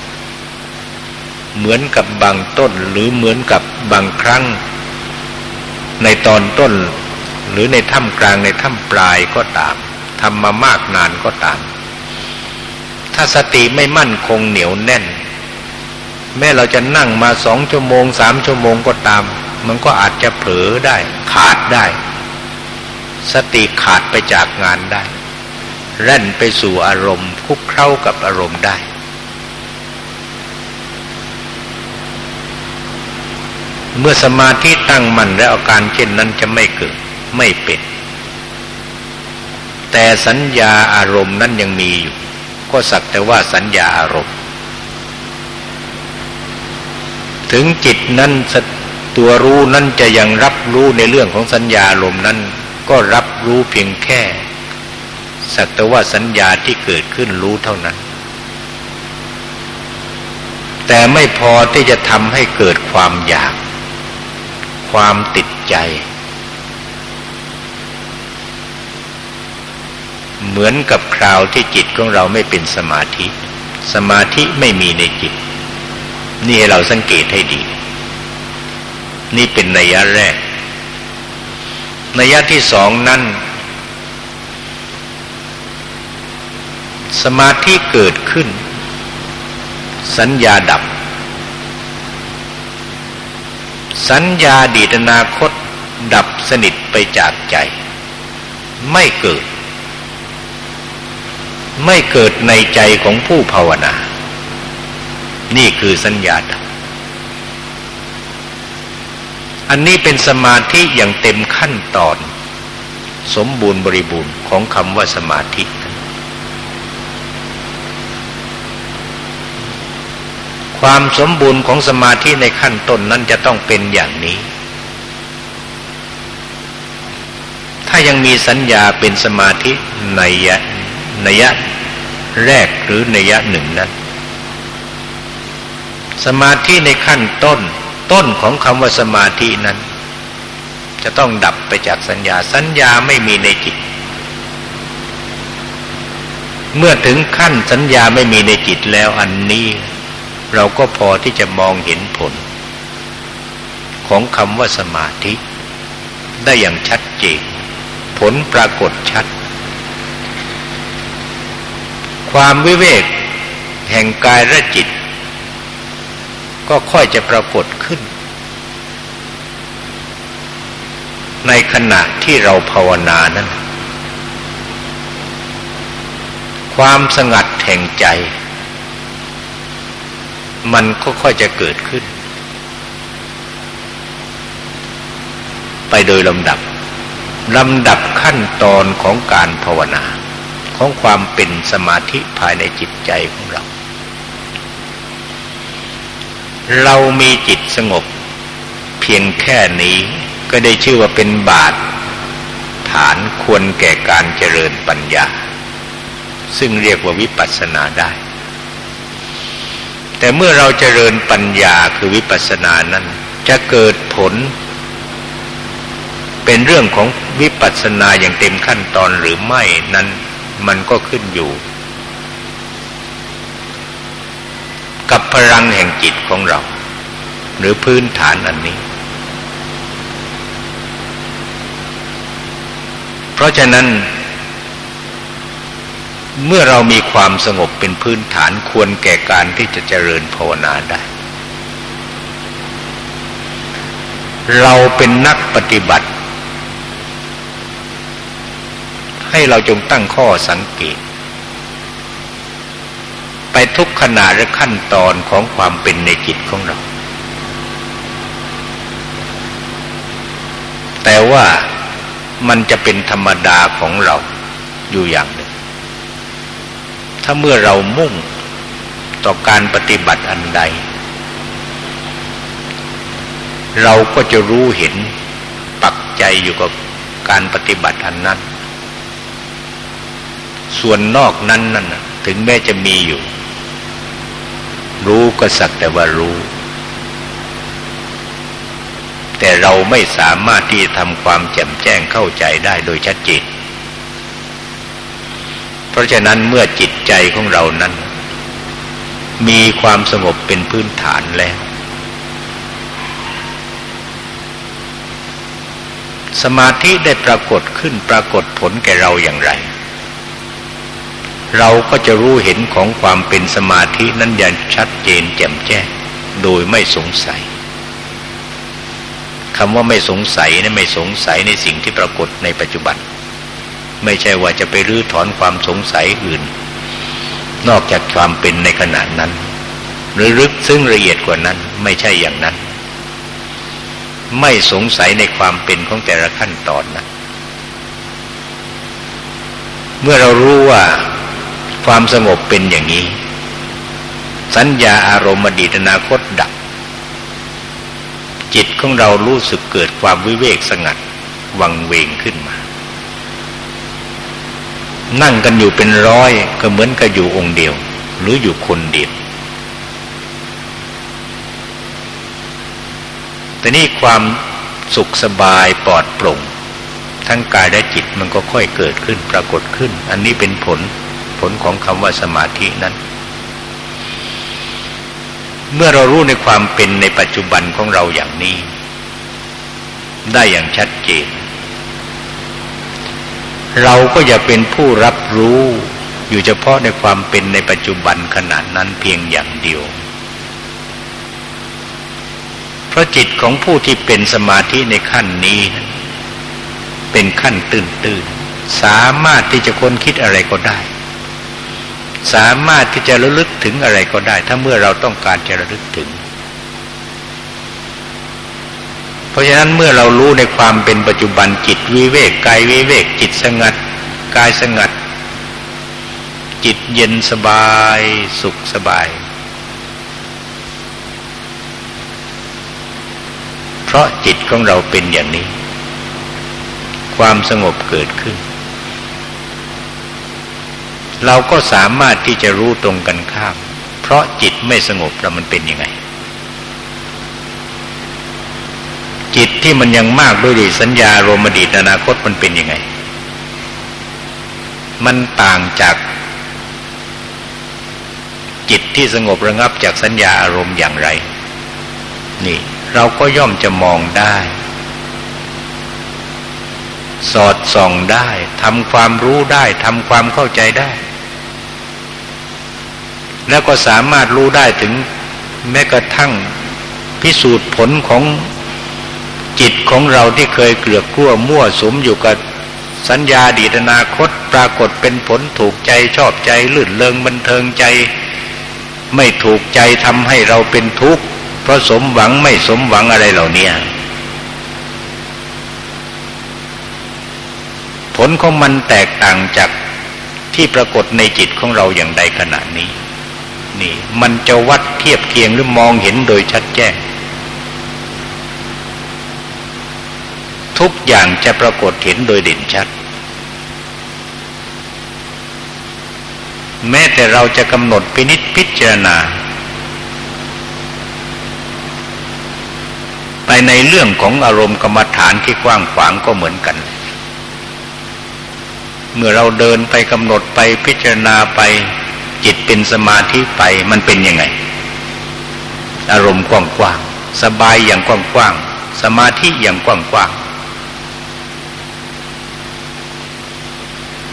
เหมือนกับบางต้นหรือเหมือนกับบางครั้ง ในตอนต้น หรือในถ้ำกลางในถ้ำปลายก็ตามทำมามากนานก็ตาม ถ้าสติไม่มั่นคงเหนียวแน่น แม้เราจะนั่งมาสองชั่วโมงสามชั่วโมงก็ตาม มันก็อาจจะเผลอได้ ขาดได้ สติขาดไปจากงานได้แร่นไปสู่อารมณ์คุกเข้ากับอารมณ์ได้ เมื่อสมาธิตั้งมั่นแล้วอาการเช่นนั้นจะไม่เกิดไม่เป็นแต่สัญญาอารมณ์นั้นยังมีอยู่ ก็สักแต่ว่าสัญญาอารมณ์ ถึงจิตนั้นตัวรู้นั้นจะยังรับรู้ในเรื่องของสัญญาลมนั้น ก็รับรู้เพียงแค่ สักแต่ว่าสัญญาที่เกิดขึ้นรู้เท่านั้น แต่ไม่พอที่จะทำให้เกิดความอยาก ความติดใจ เหมือนกับคราวที่จิตของเราไม่เป็นสมาธิ สมาธิไม่มีในจิต นี่ให้เราสังเกตให้ดี นี่เป็นนัยยะแรก นัยยะที่สองนั้นสมาธิเกิดขึ้น สัญญาดับ สัญญาดีตนาคตดับสนิทไปจากใจ ไม่เกิด ไม่เกิดในใจของผู้ภาวนา นี่คือสัญญาดับอันนี้เป็นสมาธิอย่างเต็มขั้นตอน สมบูรณ์บริบูรณ์ของคำว่าสมาธิ ความสมบูรณ์ของสมาธิในขั้นต้นนั้นจะต้องเป็นอย่างนี้ ถ้ายังมีสัญญาเป็นสมาธิในยะในยะแรกหรือในยะหนึ่งนั้น สมาธิในขั้นต้น ต้นของคำว่าสมาธินั้น จะต้องดับไปจากสัญญาสัญญาไม่มีในจิต เมื่อถึงขั้นสัญญาไม่มีในจิตแล้วอันนี้ เราก็พอที่จะมองเห็นผล ของคำว่าสมาธิ ได้อย่างชัดเจนผลปรากฏชัด ความวิเวกแห่งกายและจิต ก็ค่อยจะปรากฏขึ้น ในขณะที่เราภาวนานั้น ความสงัดแห่งใจ มันก็ค่อยจะเกิดขึ้น ไปโดยลำดับลำดับขั้นตอนของการภาวนา ของความเป็นสมาธิภายในจิตใจของเรา เรามีจิตสงบ เพียงแค่นี้ก็ได้ชื่อว่าเป็นบาท ฐานควรแก่การเจริญปัญญา ซึ่งเรียกว่าวิปัสสนาได้ แต่เมื่อเราเจริญปัญญาคือวิปัสสนานั้น จะเกิดผล เป็นเรื่องของวิปัสสนาอย่างเต็มขั้นตอนหรือไม่นั้น มันก็ขึ้นอยู่ กับพลังแห่งจิตของเรา หรือพื้นฐานอันนี้ เพราะฉะนั้น เมื่อเรามีความสงบเป็นพื้นฐานควรแก่การที่จะเจริญภาวนาได้ เราเป็นนักปฏิบัติ ให้เราจงตั้งข้อสังเกต ไปทุกขณะและขั้นตอนของความเป็นในจิตของเรา แต่ว่ามันจะเป็นธรรมดาของเราอยู่อย่างหนึ่ง ถ้าเมื่อเรามุ่งต่อการปฏิบัติอันใด เราก็จะรู้เห็นปักใจอยู่กับการปฏิบัติอันนั้น ส่วนนอกนั้นนั่นถึงแม้จะมีอยู่ รู้ก็สักแต่ว่ารู้ แต่เราไม่สามารถที่ทำความแจ่มแจ้งเข้าใจได้โดยชัดเจนเพราะฉะนั้นเมื่อจิตใจของเรานั้น มีความสงบเป็นพื้นฐานแล้ว สมาธิได้ปรากฏขึ้นปรากฏผลแก่เราอย่างไร เราก็จะรู้เห็นของความเป็นสมาธินั้นอย่างชัดเจนแจ่มแจ้งโดยไม่สงสัยคำว่าไม่สงสัยนะไม่สงสัยในสิ่งที่ปรากฏในปัจจุบัน ไม่ใช่ว่าจะไปรื้อถอนความสงสัยอื่น นอกจากความเป็นในขณะนั้น หรือลึกซึ่งละเอียดกว่านั้นไม่ใช่อย่างนั้น ไม่สงสัยในความเป็นของแต่ละขั้นตอนนะเมื่อเรารู้ว่า ความสงบเป็นอย่างนี้ สัญญาอารมณ์อดีตอนาคตดับ จิตของเรารู้สึกเกิดความวิเวกสงัด วังเวงขึ้นมา นั่งกันอยู่เป็นร้อยก็เหมือนกับอยู่องค์เดียว หรืออยู่คนเดียวแต่นี่ความสุขสบายปลอดโปร่ง ทั้งกายและจิตมันก็ค่อยเกิดขึ้นปรากฏขึ้น อันนี้เป็นผล ผลของคำว่าสมาธินั้น เมื่อเรารู้ในความเป็นในปัจจุบันของเราอย่างนี้ ได้อย่างชัดเจน เราก็อย่าเป็นผู้รับรู้อยู่เฉพาะในความเป็นในปัจจุบันขณะนั้นเพียงอย่างเดียว เพราะจิตของผู้ที่เป็นสมาธิในขั้นนี้ เป็นขั้นตื่นตื่นสามารถที่จะค้นคิดอะไรก็ได้ สามารถที่จะระลึกถึงอะไรก็ได้ ถ้าเมื่อเราต้องการจะระลึกถึง เพราะฉะนั้นเมื่อเรารู้ในความเป็นปัจจุบันจิตวิเวกกายวิเวก จิตสงัด กายสงัด จิตเย็นสบายสุขสบาย เพราะจิตของเราเป็นอย่างนี้ ความสงบเกิดขึ้น เราก็สามารถที่จะรู้ตรงกันข้าม เพราะจิตไม่สงบแล้วมันเป็นยังไง จิตที่มันยังมากด้วยดีสัญญาโรมดีตอนาคตมันเป็นยังไง มันต่างจากจิตที่สงบระงับจากสัญญาอารมณ์อย่างไร นี่ เราก็ย่อมจะมองได้ สอดส่องได้ทำความรู้ได้ทำความเข้าใจได้ แล้วก็สามารถรู้ได้ถึงแม้กระทั่งพิสูจน์ผลของจิตของเราที่เคยเกลือกกลั้วมั่วสมอยู่กับสัญญาดีตนาคตปรากฏเป็นผลถูกใจชอบใจลื่นเลงบันเทิงใจ ไม่ถูกใจทำให้เราเป็นทุกข์เพราะสมหวังไม่สมหวังอะไรเหล่านี้ผลของมันแตกต่างจากที่ปรากฏในจิตของเราอย่างใดขณะนี้ นี่ มันจะวัดเทียบเคียงหรือมองเห็นโดยชัดแจ้ง ทุกอย่างจะปรากฏเห็นโดยเด่นชัด แม้แต่เราจะกำหนดพินิษพิจารณา ไปในเรื่องของอารมณ์กรรมฐานที่กว้างขวางก็เหมือนกันเมื่อเราเดินไปกำหนดไปพิจารณาไป จิตเป็นสมาธิไปมันเป็นยังไง อารมณ์กว้างๆสบายอย่างกว้างๆสมาธิอย่างกว้างๆ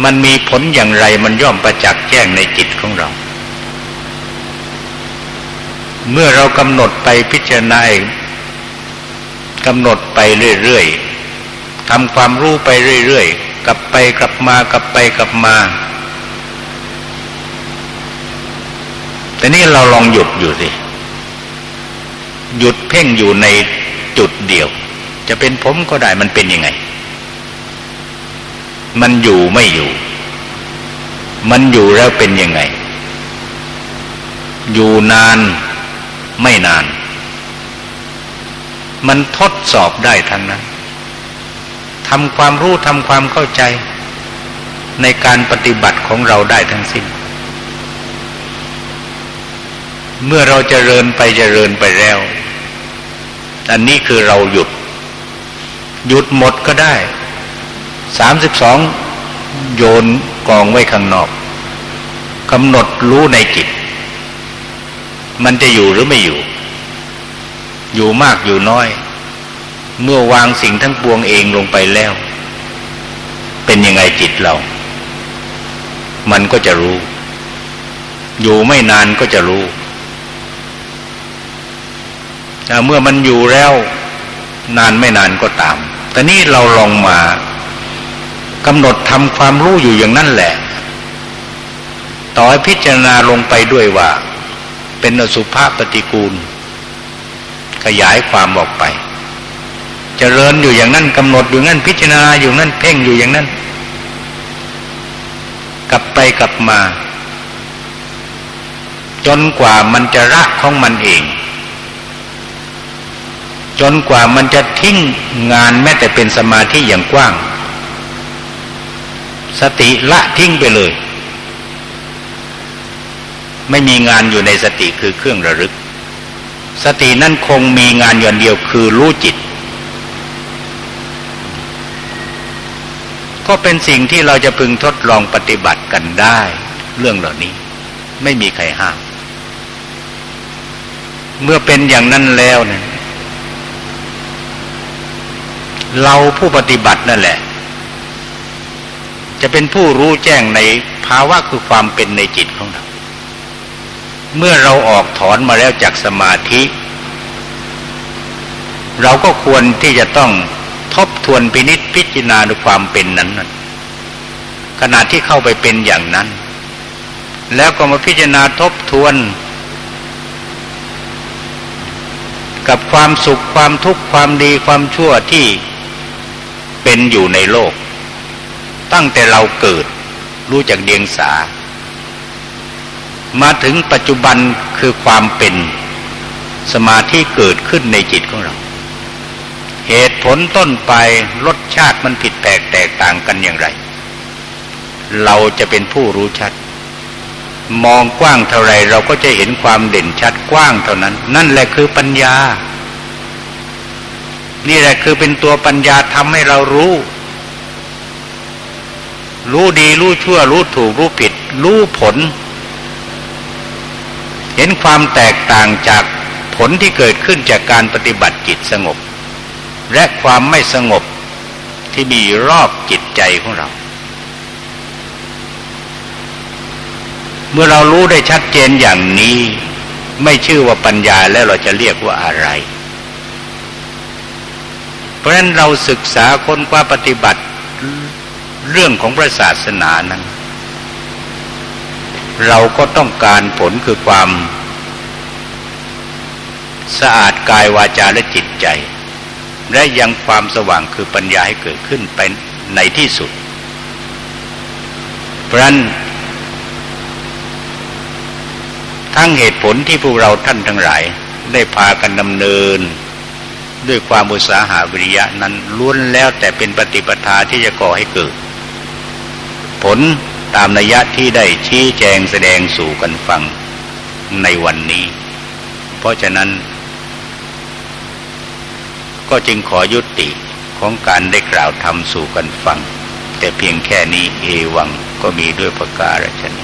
มันมีผลอย่างไรมันย่อมประจักษ์แจ้งในจิตของเรา เมื่อเรากำหนดไปพิจารณากำหนดไปเรื่อยๆทำความรู้ไปเรื่อยๆ กลับไปกลับมากลับไปกลับมา แต่นี่เราลองหยุดอยู่สิ หยุดเพ่งอยู่ในจุดเดียว จะเป็นผมก็ได้มันเป็นยังไง มันอยู่ไม่อยู่ มันอยู่แล้วเป็นยังไง อยู่นานไม่นาน มันทดสอบได้ทั้งนั้นทำความรู้ทำความเข้าใจ ในการปฏิบัติของเราได้ทั้งสิ้น เมื่อเราจเจริญไปจเจริญไปแล้ว อันนี้คือเราหยุด หยุดหมดก็ได้สามสิบสองโยนกองไว้ข้างนอกกำหนดรู้ในจิต มันจะอยู่หรือไม่อยู่ อยู่มากอยู่น้อย เมื่อวางสิ่งทั้งปวงเองลงไปแล้ว เป็นยังไงจิตเรา มันก็จะรู้ อยู่ไม่นานก็จะรู้ เมื่อมันอยู่แล้วนานไม่นานก็ตาม แต่นี่เราลองมากำหนดทำความรู้อยู่อย่างนั้นแหละ ต่อให้พิจารณาลงไปด้วยว่า เป็นอสุภาพปฏิกูล ขยายความออกไปจเจริญอยู่อย่างนั้นกำหนดอยู่นั้นพิจารณาอยู่นั้นเพ่งอยู่อย่างนั้น กลับไปกลับมา จนกว่ามันจะรักของมันเอง จนกว่ามันจะทิ้งงานแม้แต่เป็นสมาธิอย่างกว้าง สติละทิ้งไปเลย ไม่มีงานอยู่ในสติคือเครื่องระลึก สตินั่นคงมีงานอย่างเดียวคือรู้จิต ก็เป็นสิ่งที่เราจะพึงทดลองปฏิบัติกันได้ เรื่องเหล่านี้ ไม่มีใครห้าม เมื่อเป็นอย่างนั้นแล้วเนี่ย เราผู้ปฏิบัตินั่นแหละ จะเป็นผู้รู้แจ้งในภาวะคือความเป็นในจิตของเรา เมื่อเราออกถอนมาแล้วจากสมาธิ เราก็ควรที่จะต้องทบทวนพินิษพิจารณาดูความเป็นนั้นนั้นขณะที่เข้าไปเป็นอย่างนั้น แล้วก็มาพิจารณาทบทวน กับความสุขความทุกข์ความดีความชั่วที่ เป็นอยู่ในโลก ตั้งแต่เราเกิด รู้จักเดียงสา มาถึงปัจจุบันคือความเป็นสมาธิเกิดขึ้นในจิตของเรา เหตุผลต้นไปรสชาติมันผิดแปลกแตกต่างกันอย่างไร เราจะเป็นผู้รู้ชัด มองกว้างเท่าไรเราก็จะเห็นความเด่นชัดกว้างเท่านั้น นั่นแหละคือปัญญา นี่แหละคือเป็นตัวปัญญาทำให้เรารู้ รู้ดีรู้ชั่ว รู้ถูกรู้ผิด รู้ผล เห็นความแตกต่างจากผลที่เกิดขึ้นจากการปฏิบัติจิตสงบ และความไม่สงบที่มีรอบจิตใจของเรา เมื่อเรารู้ได้ชัดเจนอย่างนี้ ไม่ชื่อว่าปัญญาแล้วเราจะเรียกว่าอะไร เพราะฉะนั้นเราศึกษาคนกว่าปฏิบัติเรื่องของพระศาสนานั้น เราก็ต้องการผลคือความสะอาดกายวาจาและจิตใจ และยังความสว่างคือปัญญาให้เกิดขึ้นไปในที่สุด เพราะนั้นทั้งเหตุผลที่พวกเราท่านทั้งหลาย ได้พากันดำเนิน ด้วยความอุตสาหาวิริยะนั้นล้วนแล้วแต่เป็นปฏิปทาที่จะก่อให้เกิด ผลตามนัยยะที่ได้ชี้แจงแสดงสู่กันฟังในวันนี้ เพราะฉะนั้น ก็จึงขอยุติของการได้กล่าวทำสู่กันฟัง แต่เพียงแค่นี้เอวังก็มีด้วยประการฉนี้